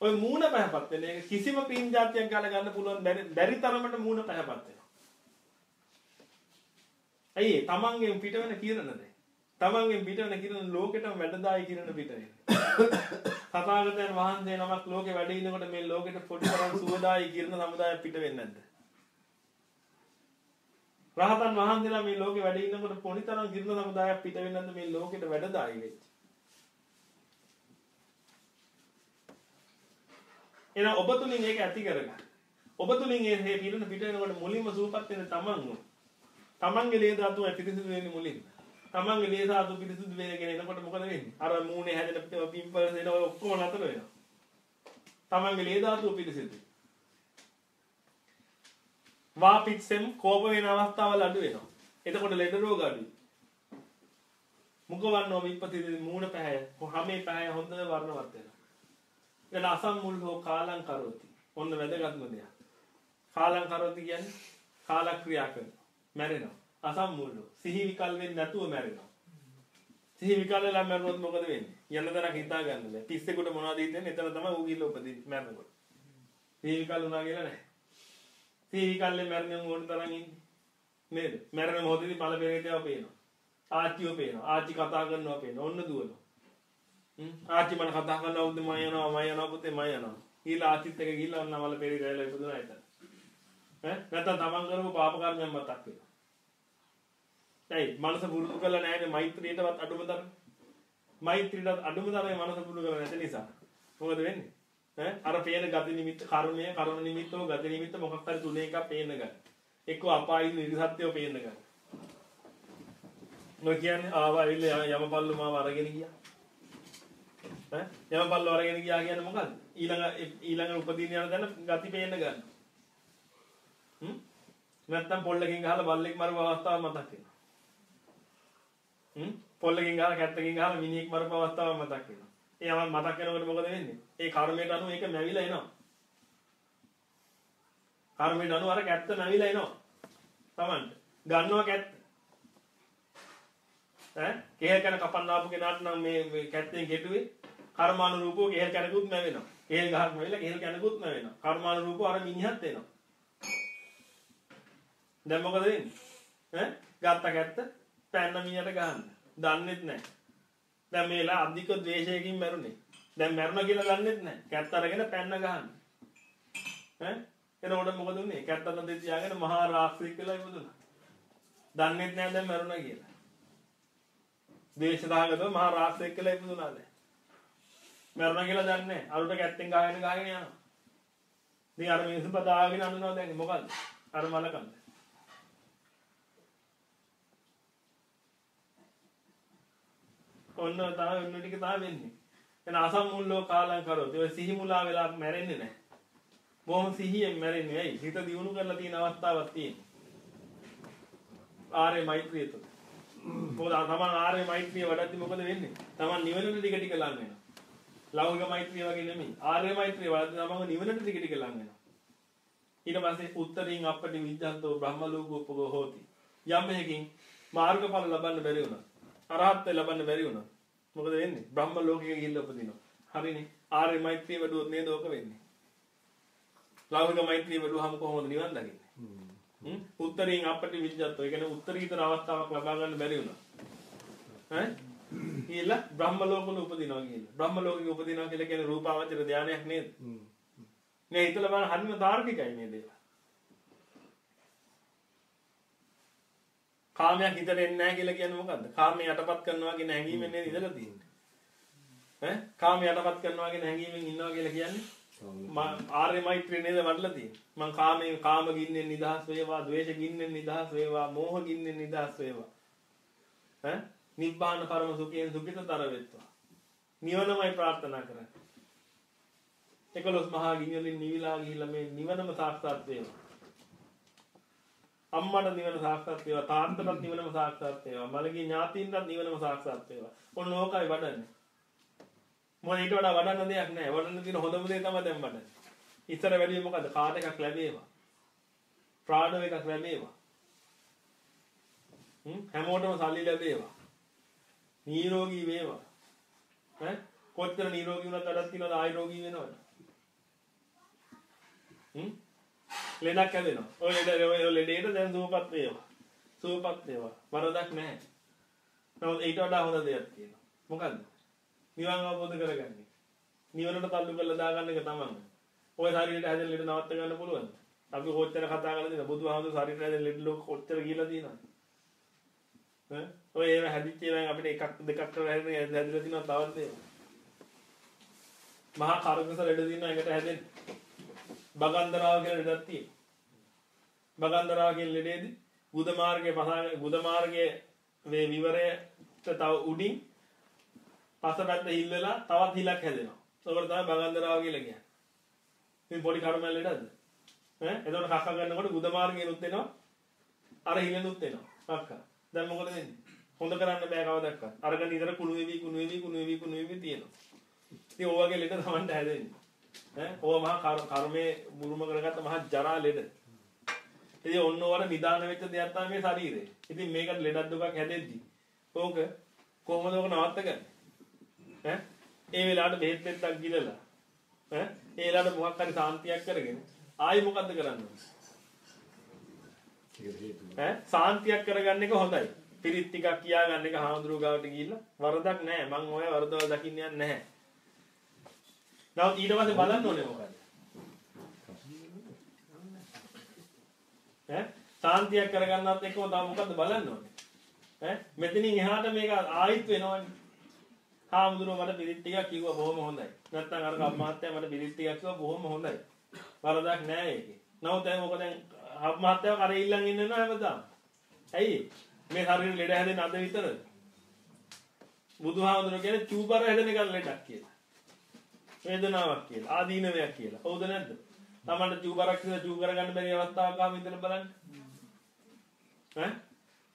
ඔය මූණ පැහැපත් වෙන එක කිසිම පින් જાතියක් ගාලා ගන්න පුළුවන් බැරි තරමට මූණ පැහැපත් වෙනවා. ඇයි තමන්ගෙන් පිට වෙන කිරණද? තමන්ගෙන් පිට වෙන කිරණ ලෝකෙටම වැඩදායි කිරණ පිට වෙනවා. තථාගතයන් වහන්සේ නමක් ලෝකේ වැඩ ඉන්නකොට මේ ලෝකෙට පොඩි තරම් සුවදායි කිරණ සමුදායක් පිට වෙන්නේ නැද්ද? රහතන් වහන්සේලා මේ ලෝකේ වැඩ ඉන්නකොට පොඩි තරම් කිරණ සමුදායක් පිට වෙන්නේ නැද්ද මේ ලෝකෙට වැඩදායි වෙච්ච? එහෙනම් ඔබ තුලින් ඒක ඇති කරගන්න. ඔබ තුලින් මේ පිරෙන පිට වෙනකොට මුලින්ම සූපත් වෙන තමන්ව. තමන්ගේ ලේ ධාතුව පිරිසිදු වෙන්නේ මුලින්ම. තමන්ගේ ලේ ධාතුව පිරිසිදු වෙනගෙන එනකොට මොකද වෙන්නේ? අර මූණේ හැදෙන පිම්පල්ස් එන ඔය ඔක්කොම නතර වෙනවා. තමන්ගේ ලේ ධාතුව පිරිසිදුයි. වාපික්සෙම් කෝප වෙන අවස්ථාවල් අඩු වෙනවා. එතකොට ලෙඩ රෝග අඩුයි. මුඛවන්නෝ විපති මූණ පැහැය, හැමේ පැහැය හොඳ වර්ණවත් වෙනවා. එන අසම්මුල් හෝ කාලං කරෝති. ඔන්න වැදගත්ම දෙයක්. කාලං කරෝති කියන්නේ කාලක්‍රියා කරනවා. මැරෙනවා. අසම්මුල්ලෝ. සිහි විකල් වෙන්නේ නැතුව මැරෙනවා. සිහි විකල් වෙලා මැරුණොත් මොකද වෙන්නේ? යන්න තරක් හිතා ගන්න බෑ. පිස්සෙකුට මොනවද හිතෙන්නේ? එතන තමයි ඌ ගිහිල්ලා උපදින්නේ මැරෙනකොට. සිහි විකල් වුණා කියලා නැහැ. සිහි විකල්ලේ මැරෙන ඕන තරම් ඉන්නේ. නේද? මැරෙන මොහොතේදී පළ පෙරේතයව පේනවා. ආච්චිව පේනවා. ආච්චි කතා කරනවා පේනවා. ඔන්න දුවනවා. ආච්චි මම කතා කරනවා උදේ මම යනවා මම යනවා පුතේ මම යනවා. ඊළා ආච්චිත් එක ගිහිල්ලා ඔන්න මල පෙරේ ගෑලා ඉපදුනා එතන. ඈ නැත්නම් තමන් කරපු පාප කර්මයක් මතක් වෙනවා. ඇයි මනස පුරුදු කරලා නැහැනේ මෛත්‍රියටවත් අඩුම තරම. මෛත්‍රියට අඩුම තරමේ මනස පුරුදු කරලා නැති නිසා. මොකද වෙන්නේ? ඈ අර පේන ගති නිමිත්ත කර්මය කර්ම නිමිත්තෝ ගති නිමිත්ත මොකක් හරි තුනේ එකක් පේන්න ගන්න. එක්ක අපායි නිර්සත්‍යව පේන්න ගන්න. මොකද කියන්නේ ආවා ඇවිල්ලා යමපල්ලු මාව අරගෙන ගියා. ඈ යමපල්ලු අරගෙන ගියා කියන්නේ මොකද්ද? ඊළඟ ඊළඟ උපදින යන දැන ගති පේන්න ගන්න. හ්ම් නැත්තම් පොල්ලකින් ගහලා බල්ලෙක් මරපු අවස්ථාව මතක් වෙනවා. හ්ම් පොල්ලකින් ගහලා කැත්තකින් ගහලා මිනිහෙක් මරපු අවස්ථාව මතක් වෙනවා. ඒ යම මතක් වෙනකොට මොකද වෙන්නේ? ඒ කර්මයට අනුව ඒක මැවිලා එනවා. කර්මයට අනුව අර කැත්ත මැවිලා එනවා. Tamanට. ගන්නවා කැත්ත. ඈ කේල් කන කපන්න ආපු කෙනාට නම් මේ මේ කැත්තෙන් ගෙටුවේ කර්මානුරූපව කේල් කනකුත් නැවෙනවා. කේල් ගහක් වෙලා කේල් කනකුත් නැවෙනවා. කර්මානුරූපව අර මිනිහත් එනවා. දැන් මොකද වෙන්නේ? ඈ ගත්ත කැත්ත පැන්න මිනිහට ගහන්න. දන්නෙත් නැහැ. දැන් මේලා අධික ද්වේෂයකින් මැරුණේ. දැන් මැරුණා කියලා දන්නෙත් නැහැ. කැත්ත අරගෙන පැන්න ගහන්න. ඈ එතකොට මොකද උනේ? කැත්ත අතන තියාගෙන මහා රාක්ෂසෙක් වෙලා ඉපදුණා. දන්නෙත් නැහැ දැන් මැරුණා කියලා. ද්වේෂදාගතව මහා රාක්ෂසෙක් කියලා ඉපදුණා දැන්. මැරුණා කියලා දන්නේ නැහැ. අරුට කැත්තෙන් ගහගෙන ගහගෙන යනවා. ඉතින් අර මිනිස්සු පදාගෙන අඬනවා දැන් මොකද්ද? අර මලකන්ද. ඔන්න තමයි ඔන්න ටික තමයි වෙන්නේ. එන අසම්මුල්ලෝ කාලං කරොත් ඒ සිහි මුලා වෙලා මැරෙන්නේ නැහැ. බොහොම සිහියෙන් මැරෙන්නේ ඇයි? හිත දියුණු කරලා තියෙන අවස්ථාවක් තියෙනවා. ආර්ය මෛත්‍රිය තුළ. මොකද තමන් ආර්ය මෛත්‍රිය වඩද්දි මොකද වෙන්නේ? තමන් නිවනට ටික ටික ලං වෙනවා. ලෞකික මෛත්‍රිය වගේ නෙමෙයි. ආර්ය මෛත්‍රිය වලදී තමම නිවනට ටික ටික ලං වෙනවා. ඊට පස්සේ උත්තරින් අපට විඥාන්තෝ බ්‍රහ්ම ලෝකෝපගෝ හෝති. යම් එකකින් මාර්ගඵල ලබන්න බැරි වුණා. අරහත් ලබන්න බැරි වුණා. මොකද වෙන්නේ? බ්‍රහ්ම ලෝකෙක ගිහිල්ලා උපදිනවා. හරිනේ. ආර්ය මෛත්‍රිය වැඩුවොත් නේද ඕක වෙන්නේ. ලෞකික මෛත්‍රිය වැඩුවාම කොහොමද නිවන් දකින්නේ? උත්තරින් අපට විඥාන්තෝ. ඒ කියන්නේ උත්තරීතර අවස්ථාවක් ලබා ගන්න බැරි වුණා. ඈ කියලා බ්‍රහ්ම ලෝකවල උපදිනවා කියලා. බ්‍රහ්ම ලෝකෙක උපදිනවා කියලා කියන්නේ රූපාවචර ධානයක් නේද? මේ හිතලා බලන්න හරිම තාර්කිකයි මේ දේවල්. කාමයක් හිතට එන්නේ නැහැ කියලා කියන්නේ මොකද්ද? කාමයේ යටපත් කරනවා කියන හැඟීමෙන් නේද ඉඳලා තියෙන්නේ. ඈ කාමයේ යටපත් කරනවා කියන හැඟීමෙන් ඉන්නවා කියලා කියන්නේ ආර්ය මෛත්‍රිය නේද වඩලා තියෙන්නේ. මං කාමයෙන් කාම ගින්නෙන් නිදහස් වේවා, ද්වේෂ ගින්නෙන් නිදහස් වේවා, මෝහ ගින්නෙන් නිදහස් වේවා. ඈ නිබ්බාන පරම සුඛයෙන් සුඛිතතර වෙත්වා. නිවනමයි ප්‍රාර්ථනා කරන්නේ. එකලොස් මහා ගිනිවලින් නිවිලා ගිහිල්ලා මේ නිවනම සාක්ෂාත් වේවා. අම්මට නිවන සාක්ෂාත් වේවා, තාත්තට නිවනම සාක්ෂාත් වේවා, මලගේ ඥාතීන්ටත් නිවනම සාක්ෂාත් වේවා. ඔන්න ඕකයි වඩන්නේ. මොකද ඊට වඩා වඩන්න දෙයක් නැහැ. වඩන්න තියෙන හොඳම දේ තමයි දැන් වඩන්නේ. ඉස්සර වැඩි මොකද? කාට එකක් ලැබේවා. ප්‍රාණව එකක් ලැබේවා. හ්ම් හැමෝටම සල්ලි ලැබේවා. නිරෝගී වේවා. ඈ කොච්චර නිරෝගී වුණත් වැඩක් තියනවද ආයරෝගී වෙනවද? හ්ම් ලෙඩක් හැදෙනවා. ඔය ලෙඩ ඔය ලෙඩේට දැන් සුවපත් වේවා. සුවපත් වේවා. වරදක් නැහැ. නමුත් ඊට වඩා හොඳ දෙයක් තියෙනවා. මොකද්ද? නිවන් අවබෝධ කරගන්නේ. නිවනට තල්ලු කරලා දාගන්න එක තමයි. ඔය ශරීරයට හැදෙන ලෙඩ නවත්ත ගන්න පුළුවන්ද? අපි කොච්චර කතා කරලා තියෙනවද? බුදුහාමුදුරු ශරීරයට හැදෙන ලෙඩ ලෝක කොච්චර කියලා තියෙනවද? ඈ ඔය ඒවා හැදිච්ච ඒවායින් අපිට එකක් දෙකක් කරලා හැදෙන හැදිලා තියෙනවා තවත් ඒවා. මහා කර්කස ලෙඩ තියෙනවා එකට හැදෙන්නේ. බගන්දරාව කියලා ලෙඩක් තියෙනවා. බගන්දරාව කියන ලෙඩේදී බුද මාර්ගයේ පසාගෙන බුද මාර්ගයේ මේ විවරයට තව උඩින් පසපැත්ත හිල්ලලා තවත් හිලක් හැදෙනවා. ඒකට තමයි බගන්දරාව කියලා කියන්නේ. මේ පොඩි කර්මයන් ලෙඩද? ඈ එතකොට කක්ක ගන්නකොට බුද මාර්ගයෙන්ුත් එනවා. අර හිලෙනුත් එනවා. කක්ක. දැන් මොකද වෙන්නේ? හොඳ කරන්න බෑ කවදක්වත්. අරගෙන ඉතර කුණු වෙවි කුණු වෙවි කුණු වෙවි කුණු වෙවි තියෙනවා. ඉතින් ඕ වගේ ලෙඩ තමන්ට හැදෙන්නේ. ඈ ඕවා මහා කර්මයේ මුරුම කරගත්ත මහා ජරා ලෙඩ. ඉතින් ඔන්න ඕවට නිදාන වෙච්ච දෙයක් තමයි මේ ශරීරය. ඉතින් මේකට ලෙඩක් දුකක් හැදෙද්දි ඕක කොහොමද ඕක නවත්තගන්නේ? ඈ ඒ වෙලාවට බෙහෙත් පෙත්තක් ගිලලා ඈ ඒ වෙලාවට මොකක් හරි සාන්තියක් කරගෙන ආයි මොකද්ද කරන්නේ? ඈ සාන්තියක් කරගන්න එක හොඳයි. පිරිත් ටිකක් කියා ගන්න එක හාමුදුරුවෝ ගාවට ගිහිල්ලා වරදක් නැහැ. මං ඔය වරදවල් දකින්න යන්නේ නැහැ. නමුත් ඊට පස්සේ බලන්න ඕනේ මොකද? ඈ සාන්තියක් කරගන්නත් එක්කම තව මොකද්ද බලන්න ඕනේ? ඈ මෙතනින් එහාට මේක ආයිත් වෙනවනේ. හාමුදුරුවෝ මට පිරිත් ටිකක් කිව්වා බොහොම හොඳයි. නැත්තම් අර අම්මාත්‍යා මට පිරිත් ටිකක් කිව්වා බොහොම හොඳයි. වරදක් නැහැ ඒකේ. නමුත් දැන් මොකද දැන් අම්මාත්‍යාව කරේ ඉල්ලන් ඉන්නවා හැමදාම. ඇයි? මේ ශරීර ලෙඩ හැදෙන අද විතරද? බුදුහාමුදුරුවෝ කියන්නේ චූබර හැදෙන එක ලෙඩක් කියලා. වේදනාවක් කියලා. ආදීනවයක් කියලා. හවුද නැද්ද? තමන්ට චූබරක් කියලා චූ කරගන්න බැරි අවස්ථාවක් ආවම ඉඳලා බලන්න. ඈ?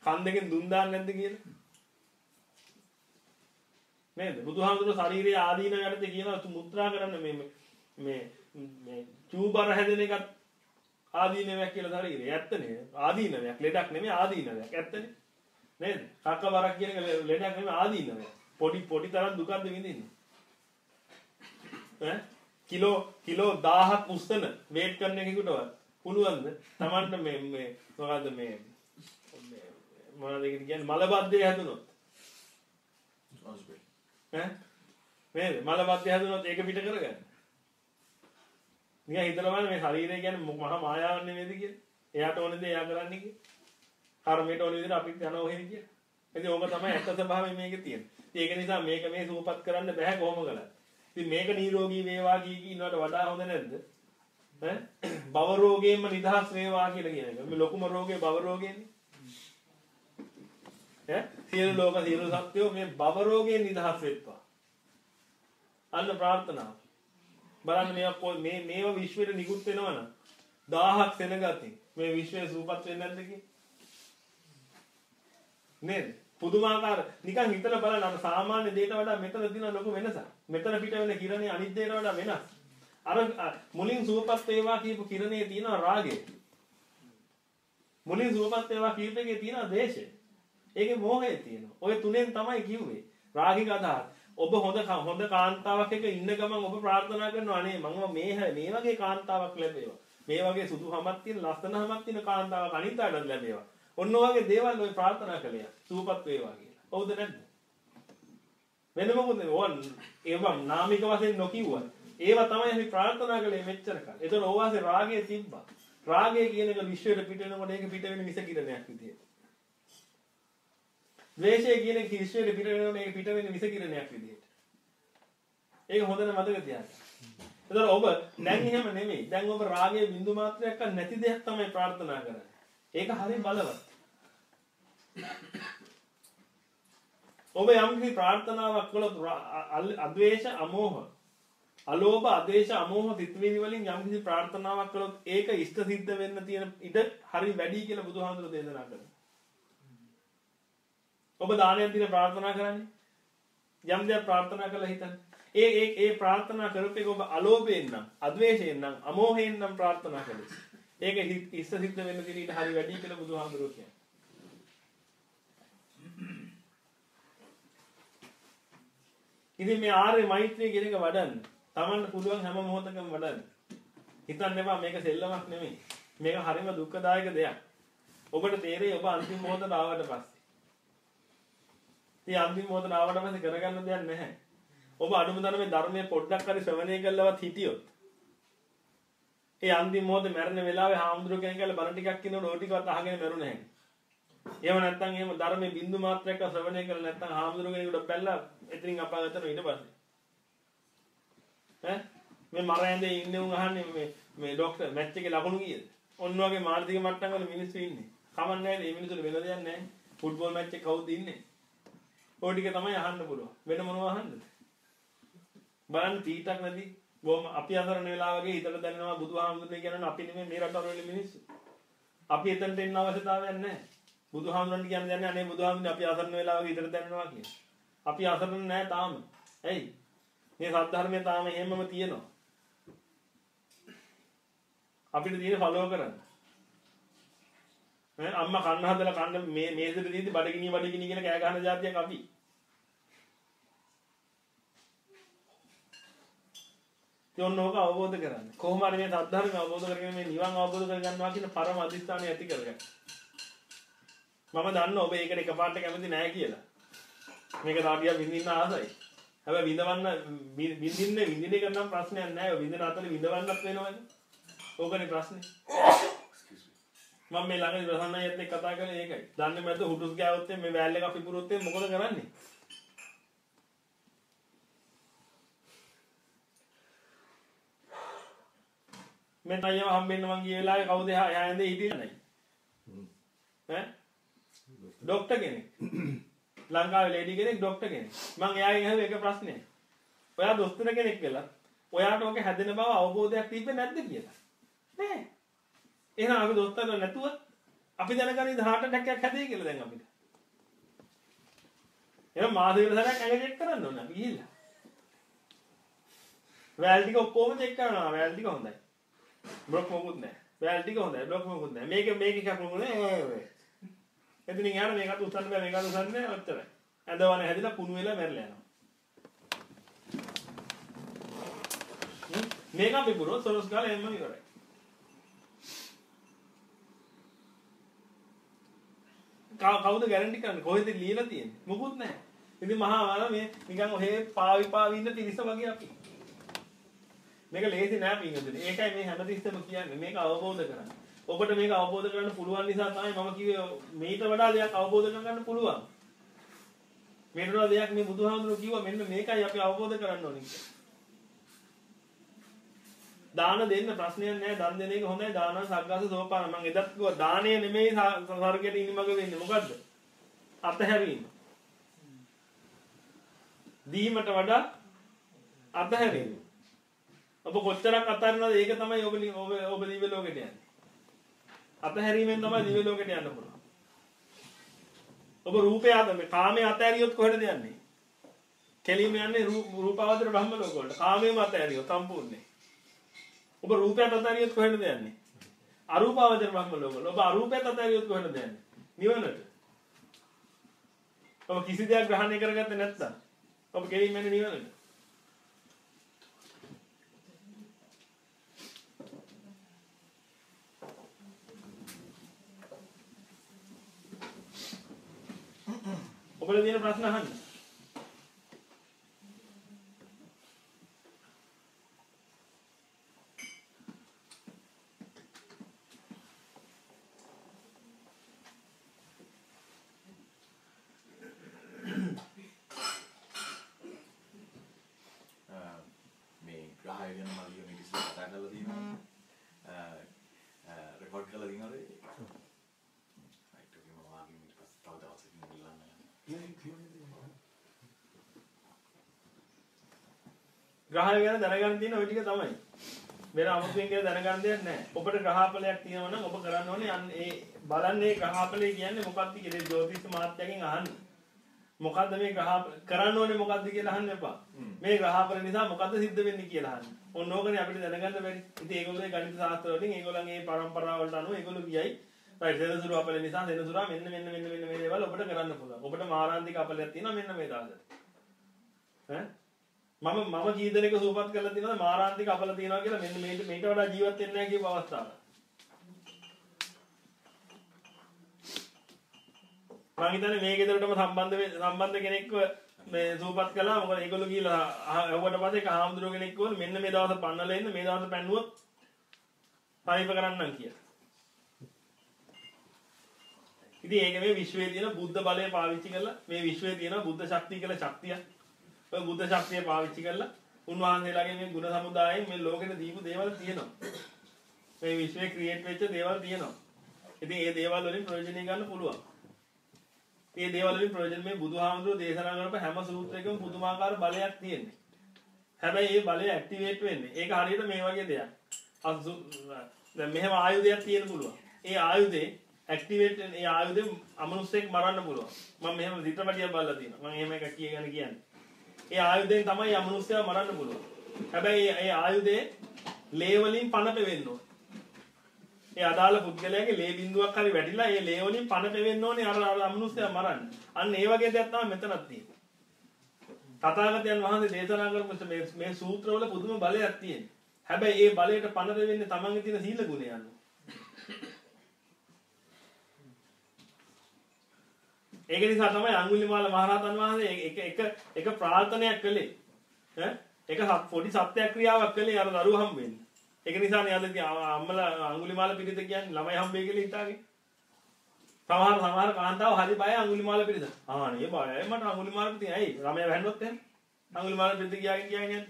කන් දෙකෙන් දුම් දාන්න නැද්ද කියලා? නේද? බුදුහාමුදුරුවෝ ශරීරයේ ආදීන යටතේ කියනවා මුත්‍රා කරන්න මේ මේ මේ චූබර හැදෙන එකත් ආදීනවයක් කියලා ශරීරය. ඇත්තනේ. ආදීනවයක්. ලෙඩක් නෙමෙයි ආදීනවයක්. ඇත්තනේ. නේද? කක්ක වරක් කියන එක ලෙඩක් නෙමෙයි ආදීනවයක්. පොඩි පොඩි තරම් දුකක්ද විඳින්නේ. ඈ කිලෝ කිලෝ 1000ක් උස්සන වේට් කරන එකෙකුටවත් පුළුවන්ද? Tamanට මේ මේ මොකද්ද මේ මොනවද කියන්නේ මලබද්ධය හැදුනොත්. ඈ නේද? මලබද්ධය හැදුනොත් ඒක පිට කරගන්න. නිකන් හිතලා බලන්න මේ ශරීරය කියන්නේ මහා මායාවක් නෙමෙයිද කියලා. එයාට ඕනේ දේ එයා කරන්නේ කියලා. කර්මයට ඕන විදිහට අපිත් යනවා ඔහෙ කියලා. ඉතින් ඕක තමයි ඇත්ත ස්වභාවය මේකේ තියෙන්නේ. ඉතින් ඒක නිසා මේක මේ සූපත් කරන්න බෑ කොහොම කළත්. ඉතින් මේක නිරෝගී වේවා කී කී ඉන්නවට වඩා හොඳ නැද්ද? ඈ භව රෝගයෙන්ම නිදහස් වේවා කියලා කියන එක. මේ ලොකුම රෝගේ භව රෝගයනේ. ඈ සියලු ලෝක සියලු සත්වෝ මේ භව රෝගයෙන් නිදහස් වෙත්වා. අන්න ප්‍රාර්ථනාව. බලන්න මේවා මේ මේවා විශ්වයට නිකුත් වෙනවනම් 1000ක් සෙනගතින් මේ විශ්වය සූපත් වෙන්නේ නැද්ද කියන්නේ? නේද? පුදුමාකාර නිකන් හිතලා බලන්න අර සාමාන්‍ය දෙයට වඩා මෙතන තියෙන ලොකු වෙනසක්. මෙතන පිට වෙන කිරණේ අනිත් දෙයට වඩා වෙනස්. අර මුලින් සුවපත් වේවා කියපු කිරණේ තියෙන රාගය. මුලින් සුවපත් වේවා කියප එකේ තියෙන දේශය. ඒකේ මෝහය තියෙනවා. ඔය තුනෙන් තමයි කිව්වේ. රාගික අදහස්. ඔබ හොඳ හොඳ කාන්තාවක් එක්ක ඉන්න ගමන් ඔබ ප්‍රාර්ථනා කරනවා අනේ මම මේ මේ වගේ කාන්තාවක් ලැබේවා. මේ වගේ සුදු හමක් තියෙන ලස්සන හමක් තියෙන කාන්තාවක් අනිත් අයටත් ලැබේවා. ඔන්න ඔයගේ දේවල් ඔය ප්‍රාර්ථනා කළේ. සූපත් වේවා කියලා. හවුද නැද්ද? වෙන මොකද ඕන් ඒවම් නාමික වශයෙන් නොකියුවා. ඒවා තමයි අපි ප්‍රාර්ථනා කළේ මෙච්චර කල්. ඒතකොට ඕවාසේ රාගය තිබ්බා. රාගය කියන එක විශ්වයට පිට වෙනකොට ඒක පිට වෙන විස කිරණයක් විදියට. ද්වේෂය කියන එක විශ්වයට පිට වෙනකොට ඒක පිට වෙන විස කිරණයක් විදියට. ඒක හොඳට මතක තියාගන්න. ඒතකොට ඔබ දැන් එහෙම නෙමෙයි. දැන් ඔබ රාගයේ බිඳු මාත්‍රයක් නැති දෙයක් තමයි ප්‍රාර්ථනා කරන්නේ. ඒක හරි බලවත්. ඔබ යම්කිසි ප්‍රාර්ථනාවක් කළොත් අද්වේෂ අමෝහ අලෝභ අදේශ අමෝහ සිත්විලි වලින් යම්කිසි ප්‍රාර්ථනාවක් කළොත් ඒක ඉෂ්ට සිද්ධ වෙන්න තියෙන ඉඩ හරි වැඩි කියලා බුදුහාමුදුරුවෝ දේශනා කරනවා. ඔබ දානයක් දීලා ප්‍රාර්ථනා කරන්නේ යම් දෙයක් ප්‍රාර්ථනා කළා හිතන්න. ඒ ඒ ඒ ප්‍රාර්ථනා කරපේක ඔබ අලෝභයෙන් නම්, අද්වේෂයෙන් නම්, අමෝහයෙන් නම් ප්‍රාර්ථනා කළේ. ඒක ඉෂ්ට සිද්ධ වෙන්න තියෙන ඉඩ හරි වැඩි කියලා බුදුහාමුදුරුවෝ කියනවා. ඉතින් මේ ආර්ය මෛත්‍රිය කියන එක වඩන්න තමන්ට පුළුවන් හැම මොහොතකම වඩන්න. හිතන්න එපා මේක සෙල්ලමක් නෙමෙයි. මේක හරිම දුක්ඛදායක දෙයක්. ඔබට තේරෙයි ඔබ අන්තිම මොහොතට ආවට පස්සේ. ඉතින් අන්තිම මොහොතට ආවට පස්සේ කරගන්න දෙයක් නැහැ. ඔබ අඩුම තරමේ ධර්මයේ පොඩ්ඩක් හරි ශ්‍රවණය කළවත් හිටියොත් ඒ අන්තිම මොහොතේ මැරෙන වෙලාවේ හාමුදුරුවෝ කෙනෙක් කියලා බණ ටිකක් කියනකොට ඕ ටිකවත් අහගෙන මැරුණ නැහැ. එහෙම නැත්නම් එහෙම ධර්මයේ බින්දු මාත්‍රයක් ශ්‍රවණය කරලා නැත්නම් හාමුදුරුවෝ කෙනෙකුට බැලලා එතනින් අපාගතන ඊට පස්සේ ඈ මේ මර ඇඳේ ඉන්නේ උන් අහන්නේ මේ මේ ડોක්ටර් මැච් එකේ ලකුණු කීයද? ඔන්න වගේ මානසික මට්ටම් වල මිනිස්සු ඉන්නේ. කමන්නේ නැහැ මේ මිනිස්සුන්ට වෙන දෙයක් නැහැ. ෆුට්බෝල් මැච් එක කවුද ඉන්නේ? ඔය ටික තමයි අහන්න පුළුවන්. වෙන මොනවා අහන්නද? බලන්න තීටක් නැති බොහොම අපි අසරණ වෙලා වගේ හිතට දැනෙනවා බුදුහාමුදුරනේ කියනවනේ අපි නෙමෙයි මේ රටවල මිනිස්සු. අපි එතනට එන්න අවශ්‍යතාවයක් නැහැ. බුදුහාමුදුරන්ට කියන්නේ අනේ බුදුහාමුදුරනේ අපි අසරණ වෙලා වගේ හිතට දැනෙනවා කියන්නේ. අපි අසරණ නැහැ තාම. ඇයි? මේ සද්ධර්මය තාම එහෙමම තියෙනවා. අපිට තියෙන ෆලෝ කරන්න. ඈ අම්මා කන්න හදලා කන්න මේ මේසෙට දීදී බඩගිනි බඩගිනි කියලා කෑ ගහන જાතියක් අපි. තියොන්න ඕක අවබෝධ කරගන්න. කොහොම හරි මේ සද්ධර්මය අවබෝධ කරගෙන මේ නිවන් අවබෝධ කරගන්නවා කියන පරම අධිෂ්ඨානය ඇති කරගන්න. මම දන්න ඔබ ඒකට එකපාරට කැමති නෑ කියලා. මේක තාටියක් විඳින්න ආසයි. හැබැයි විඳවන්න විඳින්න විඳින එක නම් ප්‍රශ්නයක් නෑ. විඳින අතර විඳවන්නත් වෙනවනේ. ඕකනේ ප්‍රශ්නේ. මම මේ ළඟදී ප්‍රසන්නයත් එක්ක කතා කරේ ඒකයි. දන්නේ නැද්ද හුටුස් ගෑවොත් මේ වැල් එක පිපුරොත් මොකද කරන්නේ? මෙන්න අයියව හම්බෙන්න මං ගිය වෙලාවේ කවුද එහා ඇඳේ හිටියේ නැහැ. ඈ? ડોක්ටර් කෙනෙක්. ලංකාවේ ලේඩි කෙනෙක් ડોක්ටර් කෙනෙක්. මං එයාගෙන් අහුව එක ප්‍රශ්නයක්. ඔයා දොස්තර කෙනෙක් වෙලා ඔයාට ඔක හැදෙන බව අවබෝධයක් තිබ්බේ නැද්ද කියලා. නෑ. එහෙනම් අපි දොස්තර නැතුව අපි දැනගන්නේ 18 ටැක්කයක් හැදේ කියලා දැන් අපිට. එහෙනම් මාසෙකට සැරයක් ඇඟ චෙක් කරන්න ඕන අපි ගිහිල්ලා. වැල් ටික ඔක්කොම චෙක් කරනවා. වැල් ටික හොඳයි. බ්ලොක් මොකුත් නැහැ. වැල් ටික හොඳයි. බ්ලොක් මොකුත් නැහැ. මේක මේක එකක් නෙමෙයි. එතනින් යාර මේකත් උස්සන්න බෑ මේකත් උස්සන්න බෑ ඔච්චරයි. ඇඳවන හැදිලා පුණු වෙලා මැරලා යනවා. මේක අපි පුරෝ සොරස් ගාලා එම්ම ඉවරයි. කවුද ගැරන්ටි කරන්නේ කොහෙද ලියලා තියෙන්නේ මොකුත් නැහැ ඉතින් මහා වල මේ නිකන් ඔහේ පාවි පාවි ඉන්න තිරිස වගේ අපි මේක ලේසි නෑ පින්වතුනි. ඒකයි මේ හැමතිස්සෙම කියන්නේ. මේක අවබෝධ කරගන්න ඔබට මේක අවබෝධ කරගන්න පුළුවන් නිසා තමයි මම කිව්වේ මේට වඩා දෙයක් අවබෝධ කරගන්න පුළුවන්. මේට වඩා දෙයක් මේ බුදුහාමුදුරුවෝ කිව්වා මෙන්න මේකයි අපි අවබෝධ කරගන්න ඕනේ කියලා. දාන දෙන්න ප්‍රශ්නයක් නැහැ දන් දෙන එක හොඳයි. දාන සග්ගස සෝපාන. මම එදත් කිව්වා දානය නෙමෙයි ස්වර්ගයට ඉනිමග වෙන්නේ. මොකද්ද? අතහැරීම. දීමට වඩා අතහැරීම. ඔබ කොච්චරක් අතහරිනවද ඒක තමයි ඔබ ඔබ ඔබ දිව්‍ය ලෝකෙට යන්නේ අතහැරීමෙන් තමයි දිව්‍ය ලෝකෙට යන්න පුළුවන් ඔබ රූපය අත මේ කාමයේ අතෑරියොත් කොහෙටද යන්නේ? කෙලින්ම යන්නේ රූපාවචර බ්‍රහ්ම ලෝක වලට. කාමයේ අතෑරියොත් සම්පූර්ණේ. ඔබ රූපයට අතෑරියොත් කොහෙටද යන්නේ? අරූපාවචර බ්‍රහ්ම ලෝක වල. ඔබ අරූපයට අතෑරියොත් කොහෙටද යන්නේ? නිවනට. ඔබ කිසි දෙයක් ග්‍රහණය කරගත්තේ නැත්නම් ඔබ කෙලින්ම යන්නේ නිවනට. ඔබට තියෙන ප්‍රශ්න අහන්න. මේ ග්‍රහය ගැන මම ඊයේ ඉතින් කතා කරලා තියෙනවා. රෙකෝඩ් කරලා තියෙනවද? රයිට් ඔකේ මම ආගින් ඊට පස්සේ තව දවසකින් ඉල්ලන්න. ග්‍රහය ගැන දැනගන්න තියෙන ওই ටික තමයි. වෙන අමුතුවෙන් කියලා දැනගන්න දෙයක් නැහැ. ඔබට ග්‍රහඵලයක් තියෙනවා නම් ඔබ කරන්න ඕනේ ඒ බලන්නේ ග්‍රහඵලය කියන්නේ මොකක්ද කියලා ජ්‍යොතිෂ මාත්‍යයෙන් අහන්න. මොකද්ද මේ ග්‍රහ කරන්න ඕනේ මොකද්ද කියලා අහන්න එපා. මේ ග්‍රහඵල නිසා මොකද්ද සිද්ධ වෙන්නේ කියලා අහන්න. ඔන්න ඕකනේ අපිට දැනගන්න බැරි. ඉතින් ඒගොල්ලෝ ගණිත ශාස්ත්‍ර වලින් ඒගොල්ලන්ගේ පරම්පරාව වලට අනුව ඒගොල්ලෝ කියයි සෙනසුරු අපල නිසා සෙනසුරා මෙන්න මෙන්න මෙන්න මෙන්න මේ දේවල් ඔබට කරන්න පුළුවන්. ඔබට මාරාන්තික අපලයක් තියෙනවා මෙන්න මේ දාසට. ඈ මම මම කී දෙනෙක් සූපත් කරලා තියෙනවද මාරාන්තික අපල තියෙනවා කියලා මෙන්න මේක මේට වඩා ජීවත් වෙන්නේ නැහැ කියපු අවස්ථාව. මම හිතන්නේ මේ ගෙදරටම සම්බන්ධ සම්බන්ධ කෙනෙක්ව මේ සූපත් කළා මොකද ඒගොල්ලෝ ගිහලා ඇහුවට පස්සේ කාමඳුරෝ කෙනෙක් කිව්වලු මෙන්න මේ දවස් පන්නලා ඉන්න මේ දවස් පැන්නුවොත් සනීප කරන්නම් කියලා. ඉතින් ඒක මේ විශ්වයේ තියෙන බුද්ධ බලය පාවිච්චි කරලා මේ විශ්වයේ තියෙන බුද්ධ ශක්තිය කියලා ශක්තිය. ඔය බුද්ධ ශක්තිය පාවිච්චි කරලා උන්වහන්සේලාගේ මේ ගුණ සමුදායෙන් මේ ලෝකෙට දීපු දේවල් තියෙනවා. මේ විශ්වයේ ක්‍රියේට් වෙච්ච දේවල් තියෙනවා. ඉතින් ඒ දේවල් වලින් ප්‍රයෝජනෙ ගන්න පුළුවන්. මේ දේවල් වලින් ප්‍රයෝජන මේ බුදුහාමුදුරුවෝ දේශනා කරපු හැම සූත්‍රයකම පුදුමාකාර බලයක් තියෙනවා. හැබැයි ඒ බලය ඇක්ටිවේට් වෙන්නේ. ඒක හරියට මේ වගේ දෙයක්. අසු දැන් මෙහෙම ආයුධයක් තියෙන පුළුවන්. ඒ ආයුධේ ඇක්ටිවේට් වෙන ඒ ආයුධේ අමනුස්සයෙක් මරන්න පුළුවන්. මම මෙහෙම චිත්‍රපටියක් බලලා තියෙනවා. මම එහෙම එකක් කියගෙන කියන්නේ. ඒ ආයුධයෙන් තමයි අමනුස්සයව මරන්න පුළුවන්. හැබැයි ඒ ආයුධේ ලේ වලින් පණ පෙවෙන්න ඕනේ. ඒ අදාළ පුද්ගලයාගේ ලේ බිඳුවක් හරි වැටිලා ඒ ලේ වලින් පණ පෙවෙන්න ඕනේ අර අර අමනුස්සයා මරන්න. අන්න ඒ වගේ දෙයක් තමයි මෙතනක් තියෙන්නේ. තථාගතයන් වහන්සේ දේශනා කරපු මේ මේ සූත්‍රවල පුදුම බලයක් තියෙනවා. හැබැයි ඒ බලයට පණ දෙවෙන්නේ තමන්ගේ තියෙන සීල ගුණය අනුව. ඒක නිසා තමයි අඟුලිමාල මහරහතන් වහන්සේ එක එක එක ප්‍රාර්ථනයක් කළේ. ඈ එක පොඩි සත්‍ය ක්‍රියාවක් කළේ අර දරුවෝ හම් වෙන්න. ඒක නිසානේ අද අම්මලා අඟුලිමාල පිරිත කියන්නේ ළමයි හම්බෙයි කියලා හිතාගේ. සමහර සමහර කාන්තාව හරි බයයි අඟුලිමාල පිරිත. ආනේ බයයි මට අඟුලිමාල පිරිත. ඇයි ළමයා වැහෙන්නොත් එහෙම? අඟුලිමාල පිරිත කියාගෙන කියන්නේ නැද්ද?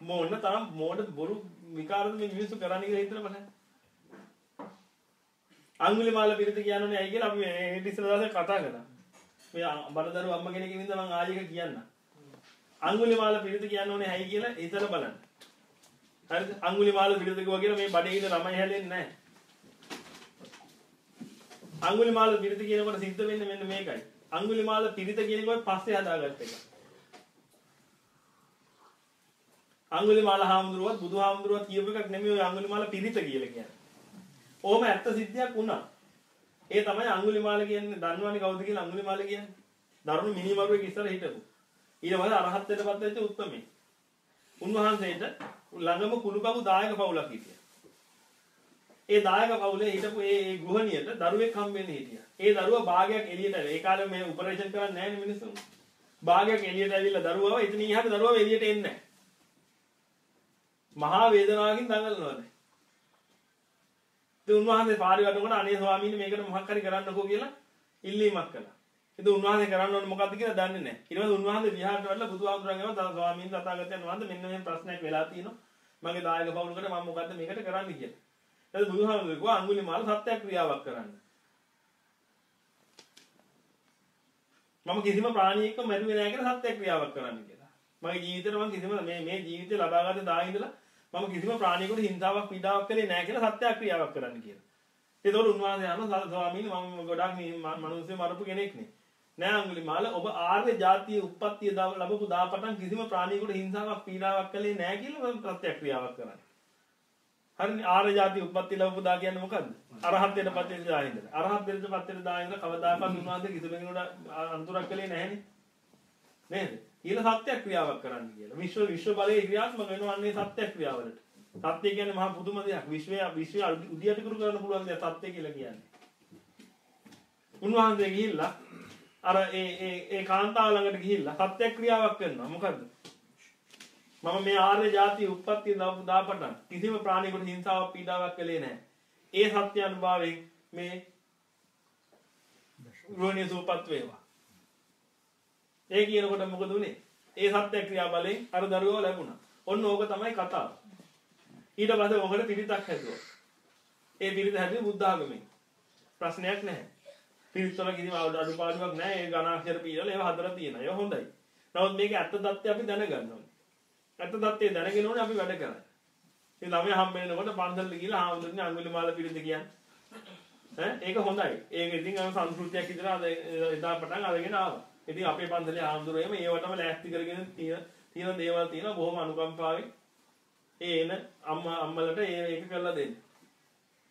මොන තරම් මෝඩ බොරු විකාරද මේ මිනිස්සු කරන්නේ කියලා හිතලා බලන්න. අඟුලිමාල පිරිත කියන්නේ ඇයි කියලා අපි මේ ඉතින් දවසේ කතා කරා. මේ බඩදරු අම්ම කෙනෙක් ඉඳන් මම ආයෙක කියන්න. අඟුලිමාල පිරිත කියන්න ඕනේ ඇයි කියලා හිතලා බලන්න. හරිද? අඟුලිමාල පිරිත කිව්වා කියලා මේ බඩේ ඉඳ ළමයි හැලෙන්නේ නැහැ. අඟුලිමාල පිරිත කියනකොට සිද්ධ වෙන්නේ මෙන්න මේකයි. අඟුලිමාල පිරිත කියනකොට පස්සේ හදාගත්ත එක. අඟුලිමාල හාමුදුරුවත් බුදුහාමුදුරුවත් කියපු එකක් නෙමෙයි ඔය අඟුලිමාල පිරිත කියලා කියන්නේ. ඕම ඇත්ත සිද්ධියක් වුණා. ඒ තමයි අඟුලිමාල කියන්නේ දන්නවනේ කවුද කියලා අඟුලිමාල කියන්නේ. දරුණු මිනිමරුවෙක් ඉස්සර හිටපු. ඊට පස්සේ අරහත්ත්වයටපත් වෙච්ච උත්තමේ. උන්වහන්සේට ළඟම කුළුපගු දායක පවුලක් හිටියා. ඒ දායක පවුලේ හිටපු ඒ ඒ ගෘහණියට දරුවෙක් හම්බෙන්නේ හිටියා. ඒ දරුවා භාගයක් එළියට ඒ කාලේ මේ ඔපරේෂන් කරන්නේ නැහැ නේ මිනිස්සු. භාගයක් එළියට ඇවිල්ලා දරුවව එතන ඉහට දරුවව එළියට එන්නේ නැහැ. මහා වේදනාවකින් දඟලනවාද. ඉතින් උන්වහන්සේ පාරේ වඩනකොට අනේ ස්වාමීනි මේකට මොකක් හරි කරන්නකෝ කියලා ඉල්ලීමක් කළා. ඉතින් උන්වහන්සේ කරන්න ඕනේ මොකද්ද කියලා දන්නේ නැහැ. ඊට පස්සේ උන්වහන්සේ විහාරට වැඩලා බුදුහාමුදුරන් ගාව තව ස්වාමීන් තථාගතයන් වහන්සේ මෙන්න මේ ප්‍රශ්නයක් වෙලා තියෙනවා. මගේ දායක පවුලකට මම මොකද්ද මේකට කරන්න කියලා. ඊට බුදුහාමුදුරුවෝ කිව්වා අඟුලිමාල සත්‍යක්‍රියාවක් කරන්න. මම කිසිම ප්‍රාණියෙක්ව මැරුවේ නැහැ කියලා සත්‍යක්‍රියාවක් කරන්න කියලා. මගේ ජීවිතේට මම කිසිම මේ මේ ජීවිතේ ලබාගත දා ඉඳලා මම කිසිම ප්‍රාණියෙකුට හිංසාවක් පීඩාවක් කළේ නැහැ කියලා සත්‍යක්‍රියාවක් කරන්න කියලා. ඒතකොට උන්වහන්සේ අහන ස්වාමීනි මම ගොඩක් මේ මිනිස්සු මරපු කෙනෙක් නේ. නෑ අඟුලිමාල ඔබ ආර්ය ජාතියේ උප්පත්තිය දා- ලැබපු දාපටන් කිසිම ප්‍රාණියෙකුට හිංසාවක් පීඩාවක් කළේ නෑ කියලා මම ප්‍රත්‍යක්‍රියාවක් කරන්නේ. හරිනේ ආර්ය ජාතිය උප්පත්තිය ලැබපු දා කියන්නේ මොකද්ද? අරහත්ත්වයට පත් වෙච්ච දා ඉඳලා. අරහත්ත්වයට පත් වෙච්ච දා ඉඳලා කවදාකවත් උන්වහන්සේ කිසිම කෙනෙකුට අන්තරක් කළේ නැහැනේ. නේද? කියලා සත්‍යක්‍රියාවක් කරන්න කියලා. විශ්ව විශ්ව බලයේ ක්‍රියාත්මක වෙනවන්නේ සත්‍යක්‍රියාවලට. සත්‍ය කියන්නේ මහා පුදුම දෙයක්. විශ්වය විශ්වය උදියට කරු කරන්න පුළුවන් දෙයක් සත්‍ය කියලා කියන්නේ. උන්වහන්සේ ගිහිල්ලා අර ඒ ඒ ඒ කාන්තාව ළඟට ගිහිල්ලා සත්‍යක්‍රියාවක් කරනවා. මොකද්ද? මම මේ ආර්ය ජාතිය උප්පත්තිය දාපු දාපටන් කිසිම ප්‍රාණියෙකුට හිංසාවක් පීඩාවක් කළේ නැහැ. ඒ සත්‍ය අනුභවයෙන් මේ ගෘහණිය සූපත් වේවා. ඒ කියනකොට මොකද උනේ? ඒ සත්‍ය ක්‍රියා බලයෙන් අර දරුවෝ ලැබුණා. ඔන්න ඕක තමයි කතාව. ඊට පස්සේ ඔකට පිරිතක් හැදුවා. ඒ පිරිත හැදුවේ බුද්ධ ආගමෙන්. ප්‍රශ්නයක් නැහැ. පිරිත්වල කිසිම අඩුපාඩුවක් නැහැ. ඒ ගණාක්ෂර පීඩල ඒවා හදලා තියෙනවා. ඒවා හොඳයි. නමුත් මේක ඇත්ත தත්ත්වය අපි දැනගන්න ඕනේ. ඇත්ත தත්ත්වය දැනගෙන ඕනේ අපි වැඩ කරන්නේ. ඉතින් ළමයා හම්බ වෙනකොට පන්සලට ගිහලා ආමුදුනේ අඟුලිමාල පිරිත කියන්නේ. ඈ ඒක හොඳයි. ඒක ඉතින් අර සංස්කෘතියක් විතර අද එදා පටන් අරගෙන ආවා. ඉතින් අපේ පන්සලේ ආමුදුරෝ එහෙම ඒවටම ලෑස්ති කරගෙන තියෙන තියෙන දේවල් තියෙනවා බොහොම අනුකම්පාවෙන්. ඒ එන අම්මා අම්මලට ඒ ඒක කරලා දෙන්න.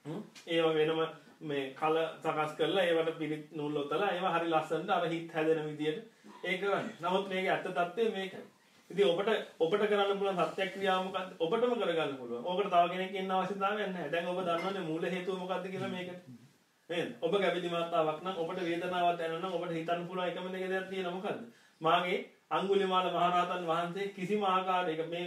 හ්ම් ඒව වෙනම මේ කල සකස් කරලා ඒවට පිරිත් නූල් ඔතලා ඒවා හරි ලස්සනට අර හිත් හැදෙන විදියට ඒක කරන්නේ. නමුත් මේක ඇත්ත தත්ත්වය මේකයි. ඉතින් ඔබට ඔබට කරන්න පුළුවන් සත්‍යක්‍රියාව මොකද්ද? ඔබටම කරගන්න පුළුවන්. ඕකට තව කෙනෙක් ඉන්න අවශ්‍යතාවයක් නැහැ. දැන් ඔබ දන්නවනේ මූල හේතුව මොකද්ද කියලා මේකට. නේද? ඔබ කැවිලි මාතාවක් නම් ඔබට වේදනාවක් දැනෙනවා නම් ඔබට හිතන්න පුළුවන් එකම දෙයක් දෙයක් තියෙනවා මොකද්ද? මාගේ අඟුලිමාල මහරහතන් වහන්සේ කිසිම ආකාරයක මේ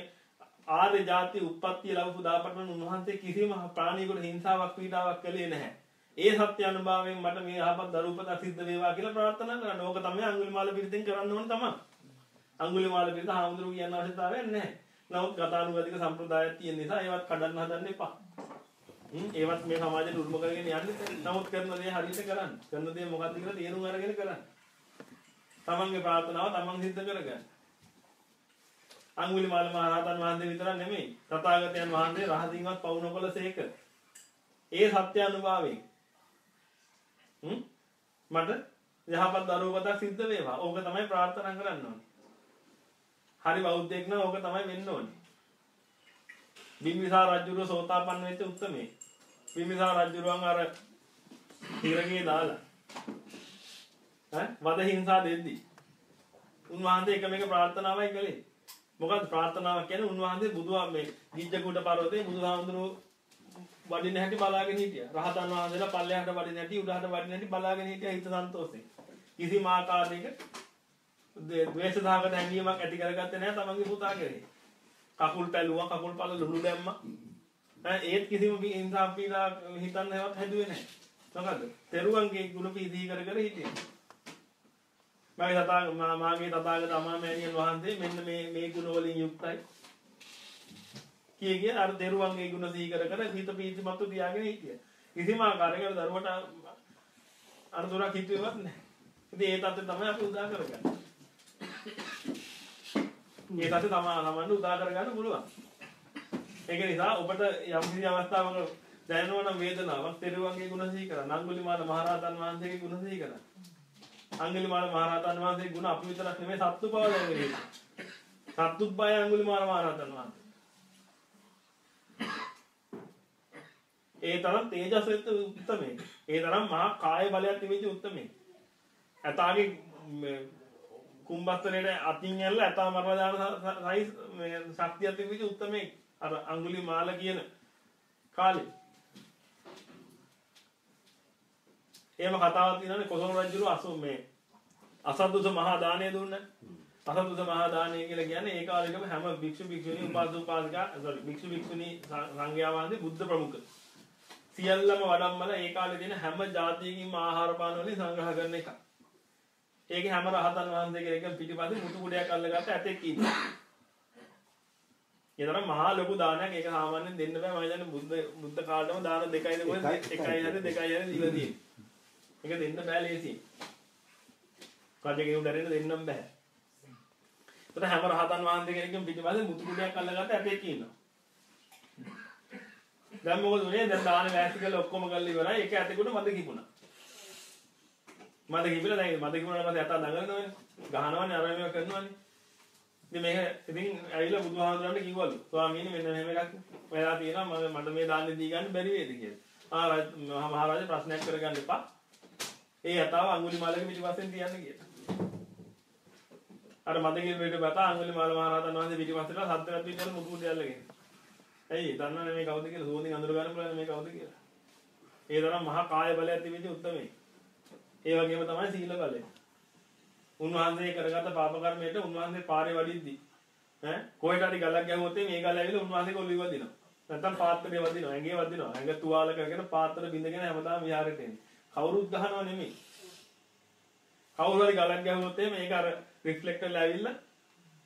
ආර්ය ජාති උප්පත්තිය ලැබපු දාපටන් උන්වහන්සේ කිසිම ප්‍රාණියෙකුට හිංසාවක් පීඩාවක් කළේ නැහැ. ඒ සත්‍ය අනුභවයෙන් මට මේ යහපත් දරුපතක් සිද්ධ වේවා කියලා ප්‍රාර්ථනා කරන්න. ඕක තමයි අඟුලිමාල පිරිතෙන් කරන්න ඕන තමයි. අඟුලිමාල පිරිත හාමුදුරුවෝ කියන්න අවශ්‍යතාවයක් නැහැ. නමුත් ගතානුගතික සම්ප්‍රදායක් තියෙන නිසා ඒවත් කඩන්න හදන්න එපා. හ්ම් ඒවත් මේ සමාජයට උරුම කරගෙන යන්න නමුත් කරන දේ හරියට කරන්න. කරන දේ මොකක්ද කියලා තේරුම් අරගෙන කරන්න. තමන්ගේ ප්‍රාර්ථනාව තමන් සිද්ධ කරගන්න. අඟුලිමාල මහ රහතන් වහන්සේ විතරක් නෙමෙයි. තථාගතයන් වහන්සේ රහතින්වත් පවු නොකළසේක. ඒ සත්‍ය අනුභවයෙන් හ්ම් මට යහපත් දරුවපතක් සිද්ධ වේවා. ඕක තමයි ප්‍රාර්ථනා කරන්න ඕනේ. හරි බෞද්ධයෙක් නම් ඕක තමයි වෙන්න ඕනේ. බිම්බිසාර රජුගේ සෝතාපන්න වෙච්ච උත්මේ. බිම්බිසාර රජුරුවන් අර හිරගේ දාලා ඈ වද හිංසා දෙද්දි උන්වහන්සේ එක මේක ප්‍රාර්ථනාවයි කළේ. මොකද ප්‍රාර්ථනාවක් කියන්නේ උන්වහන්සේ බුදුහා මේ ගිජ්ජකූට පර්වතේ බුදුහාමුදුරුවෝ වඩින හැටි බලාගෙන හිටියා. රහතන් වහන්සේලා පල්ලෙහාට වඩින හැටි උඩහට වඩින හැටි බලාගෙන හිටියා හිත සන්තෝෂෙන්. කිසිම ආකාරයක ද්වේෂ සහගත හැඟීමක් ඇති කරගත්තේ නැහැ තමන්ගේ පුතා කෙරේ. කකුල් පැලුවා කකුල් පළ ලුණු දැම්මා. ඈ ඒත් කිසිම හිංසා පීඩා හිතන්න හැවත් හැදුවේ නැහැ. මොකද? තෙරුවන්ගේ ගුණ පීදී කර කර හිටියේ. මගේ තථා මාගේ තථාගත අමාමෑණියන් වහන්සේ මෙන්න මේ මේ ගුණ වලින් යුක්තයි. කිය කිය අර තෙරුවන්ගේ ගුණ සිහි කර කර හිත පීතිමත්ව තියාගෙන හිටියා. කිසිම ආකාරයකට දරුවට අරදුරක් හිතුවේවත් නැහැ. ඉතින් ඒ තත්ත්වය තමයි අපි උදා කරගන්නේ. ඒ තත්ත්වය තමයි තමන්ට උදා කරගන්න පුළුවන්. ඒක නිසා ඔබට යම් කිසි අවස්ථාවක දැනෙනවා නම් වේදනාවක් තෙරුවන්ගේ ගුණ සිහි කරා. නංගුලිමාල මහරහතන් වහන්සේගේ ගුණ සිහි කරා. අංගුලිමාල මහරහතන් වහන්සේගේ ගුණ අපි විතරක් නෙමෙයි සත්තු පව දැනෙන්නේ. සත්තුත් බය අංගුලිමාල මහරහතන් වහන්සේ. ඒ තරම් තේජස් වෙච්ච උත්තමේ. ඒ තරම් මහා කාය බලයක් තිබෙච්ච උත්තමේ. ඇතාගේ කුම්බස්තරේට අතින් ඇල්ල ඇතා මරලා දාන සයිස් මේ ශක්තියක් තිබිච්ච උත්තමේ. අර අඟුලිමාල කියන කාලේ. එහෙම කතාවක් තියෙනවානේ කොසල් රජුරු අසු මේ අසද්දුස මහා දානය දුන්න. අසද්දුස මහා දානය කියලා කියන්නේ ඒ කාලේකම හැම භික්ෂු භික්ෂුණී උපාසක උපාසිකා sorry භික්ෂු භික්ෂුණී සංඝයා වහන්සේ බුද්ධ ප්‍රමුඛ සියල්ලම වඩම්මල ඒ කාලේ තියෙන හැම જાතියකින්ම ආහාර පාන වලින් සංග්‍රහ කරන එක. ඒකේ හැම රහතන් වහන්සේ කෙනෙක් පිටිපස්සේ මුතු කුඩයක් අල්ලගත්ත ඇතෙක් ඉන්නවා. ඒ තරම් මහා ලොකු දානයක් ඒක සාමාන්‍යයෙන් දෙන්න බෑ මම හිතන්නේ බුද්ධ බුද්ධ කාලේම දාන දෙකයිද කොහෙද එකයි හරි දෙකයි හරි දීලා තියෙන්නේ. ඒක දෙන්න බෑ ලේසියෙන්. කඩේකින් උඩරින් දෙන්නම් බෑ. ඒතර හැම රහතන් වහන්සේ කෙනෙක්ගෙන් පිටිපස්සේ මුතු කුඩයක් අල්ලගත්ත ඇතෙක් ඉන්නවා. දැන් මොකද උනේ දැන් දාන වැස්ති කරලා ඔක්කොම කරලා ඉවරයි ඒක ඇතෙකුට මද කිපුණා මද කිව්වල දැන් මද කිව්වල පස්සේ අත දඟලනවනේ. ගහනවනේ අර මේවා කරනවනේ. ඉතින් මේක ඉතින් ඇවිල්ලා බුදුහාමුදුරන්ට කිව්වලු. ස්වාමීනි මෙන්න මෙහෙම එකක් වෙලා තියෙනවා මම මට මේ දාන්න දී ගන්න බැරි වේද කියලා. ආ රජ- මහා මහරජා ප්‍රශ්නයක් කරගන්න එපා. ඒ යතාව අඟුලිමාලගේ පිටිපස්සෙන් තියන්න කියලා. අර මද කිව්වෙට බත අඟුලිමාල මහරහතන් වහන්සේ පිටිපස්සට සද්දයක් පිටින් මුතු දෙල්ලගෙන. ඇයි දන්නවනේ මේ කවුද කියලා සෝදින් අඳුර ගන්න පුළුවන් මේ කවුද කියලා. ඒ තරම් මහා කාය බලයක් තිබිච්ච උත්මේ. ඒ වගේම තමයි සීල බලය. උන්වහන්සේ කරගත පාප කර්මයට උන්වහන්සේ පාරේ වඩිද්දි ඈ කොහෙට හරි ගලක් ගැහුවොත් මේ ගල ඇවිල්ලා උන්වහන්සේ කොල්ලි වදිනවා. නැත්තම් පාත්‍රේ වදිනවා, ඇඟේ වදිනවා. ඇඟ තුවාල කරගෙන පාත්‍ර බින්දගෙන හැමදාම විහාරෙට එන්නේ. කවුරුත් ගහනව නෙමෙයි. කවුරු හරි ගලක් ගැහුවොත් මේක අර රිෆ්ලෙක්ටර් ඇවිල්ලා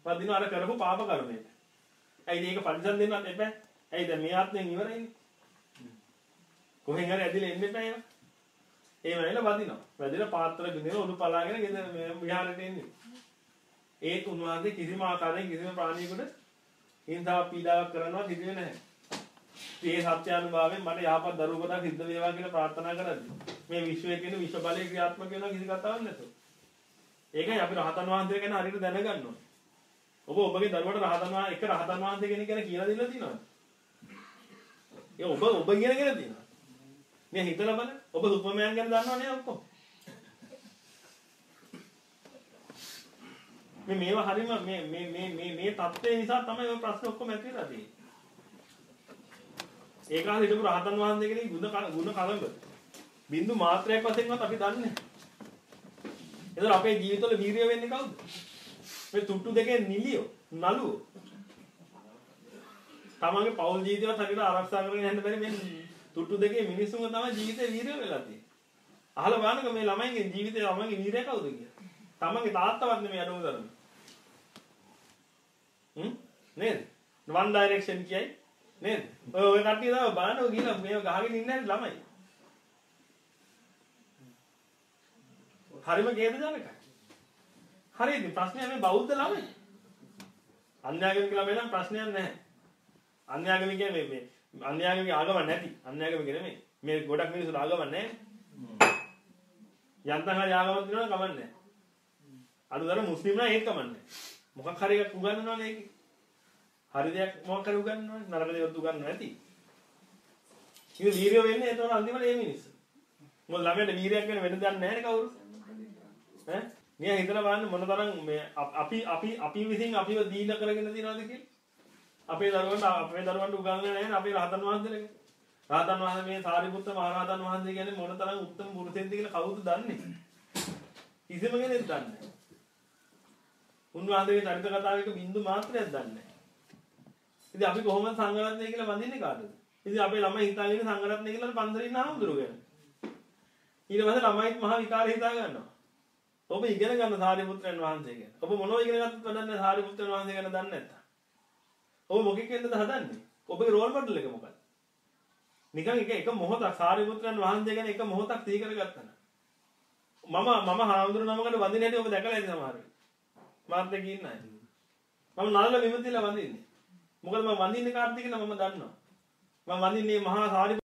වදිනවා අර කරපු පාප කර්මයට. ඇයි මේක පරිසම් දෙන්නත් එපා? ඇයි දැන් මේ ආත්මෙන් ඉවරයිනේ. කොහෙන් හරි ඇදිලා එන්න එපා ඒවා. ඒ වෙලාවෙල වදිනවා. වැදිලා පාත්‍ර බින්දගෙන ඔලු පලාගෙන ගෙදර මේ විහාරෙට එන්නේ. ඒත් උන්වහන්සේ කිසිම ආකාරයෙන් කිසිම ප්‍රාණියෙකුට හිංසාවක් පීඩාවක් කරනවා සිදුවේ නැහැ. මේ සත්‍යානුභාවයෙන් මට යහපත් දරුවෙකුට සිද්ධ වේවා කියලා ප්‍රාර්ථනා කරද්දී මේ විශ්වයේ තියෙන විශ්ව බලය ක්‍රියාත්මක වෙනවා කිසි කතාවක් නැතුව. ඒකයි අපි රහතන් වහන්සේ ගැන හරියට දැනගන්න ඕනේ. ඔබ ඔබගේ දරුවට රහතන් වහන්සේ එක රහතන් වහන්සේ කෙනෙක් ගැන කියලා දීලා තියෙනවද? ඒ ඔබ ඔබ කියන කෙනා තියෙනවා. මේ හිතලා බලන්න. ඔබ සුපර්මෑන් ගැන දන්නව නේද ඔක්කොම? මේ මේවා හරීම මේ මේ මේ මේ මේ தත්ත්වය නිසා තමයි ඔය ප්‍රශ්න ඔක්කොම ඇති වෙලා තියෙන්නේ. ඒ කාලේ හිටපු රහතන් වහන්සේ කෙනෙක් ගුණ ක- ගුණ කලඹ බින්දු මාත්‍රයක් වශයෙන්වත් අපි දන්නේ නැහැ. ඒතර අපේ ජීවිතවල වීරිය වෙන්නේ කවුද? මේ තුට්ටු දෙකේ නිලියෝ නළුවෝ. තමන්ගේ පෞල් ජීවිතවත් හරියට ආරක්ෂා කරගෙන යන්න බැරි මේ තුට්ටු දෙකේ මිනිස්සුන්ව තමයි ජීවිතේ වීරිය වෙලා තියෙන්නේ. අහලා බලන්නක මේ ළමයින්ගේ ජීවිතේ ළමයින්ගේ වීරිය කවුද කියලා. තමන්ගේ තාත්තවත් නෙමෙයි අඩුව දරුවෝ. හ්ම් නේද? one direction කියයි නේද? ඔය ඔය කට්ටිය තමයි බලන්න ඔය ගිහලා මේව ගහගෙන ඉන්නේ නැති ළමයි. හරිම ඛේදජනකයි. හරිද? ප්‍රශ්නය මේ බෞද්ධ ළමයි. අන්‍යාගමික ළමයි නම් ප්‍රශ්නයක් නැහැ. අන්‍යාගමික මේ මේ අන්‍යාගමික ආගම නැති. අන්‍යාගමික නෙමෙයි. මේ ගොඩක් මිනිස්සු ආගම නැහැ. යන්තම් හරි ආගමක් දිනවනම් කමන්නේ නැහැ. අනුදර මුස්ලිම් නම් ඒත් කමන්නේ. මොකක් හරි එකක් උගන්වනවනේ ඒකේ. හරි දෙයක් මොකක් හරි උගන්වනවනේ නරක දේවල් උගන්වන්න නැති. ඉතින් වීරිය වෙන්නේ එතකොට අන්තිමට මේ මිනිස්සු. මොකද ළමයට වීරියක් වෙන වෙන දෙයක් නැහැ නේ කවුරු. ඈ නිය හිතලා බලන්න මොන තරම් මේ අප- අපි අපි අපි විසින් අපිව දීන කරගෙන තියනවද කියලා. අපේ දරුවන්ට අපේ දරුවන්ට උගන්වන්නේ නැහැ නේ අපේ රහතන් වහන්සේලගේ. රහතන් වහන්සේ මේ සාරිපුත්ත මහ රහතන් වහන්සේ කියන්නේ මොන තරම් උත්තම පුරුෂයෙක්ද කියලා කවුද දන්නේ? කිසිම කෙනෙක් දන්නේ නැහැ. උන්වහන්සේගේ චරිත කතාවක බින්දු මාත්‍රයක් දන්නේ නැහැ. ඉතින් අපි කොහොමද සංඝරත්නය කියලා වඳින්නේ කාටද? ඉතින් අපේ ළමයි හිතාගෙන සංඝරත්නය කියලා පන්සලේ ඉන්න ආමුදුරු ගැන. ඊට පස්සේ ළමයිත් මහා විකාර හිතා ගන්නවා. ඔබ ඉගෙන ගන්න සාරිපුත්‍රයන් වහන්සේ ගැන. ඔබ මොනව ඉගෙන ගත්තත් වැඩක් නැහැ සාරිපුත්‍රයන් වහන්සේ ගැන දන්නේ නැත්තම්. ඔබ මොකෙක් වෙන්නද හදන්නේ? ඔබගේ රෝල් මොඩල් එක මොකක්ද? නිකන් එක එක මොහොතක් සාරිපුත්‍රයන් වහන්සේ ගැන එක මොහොතක් තී කරගත්තා නම්. මම මම හාමුදුරු නමකට වඳින හැටි ඔබ දැකලා ඇති සමහර වෙලාවට. මාත් එක්ක ඉන්න අය. මම නළල විමතිලා වඳින්නේ. මොකද මම වඳින්නේ කාර්තික කියලා මම දන්නවා. මම වඳින්නේ මහා සාරි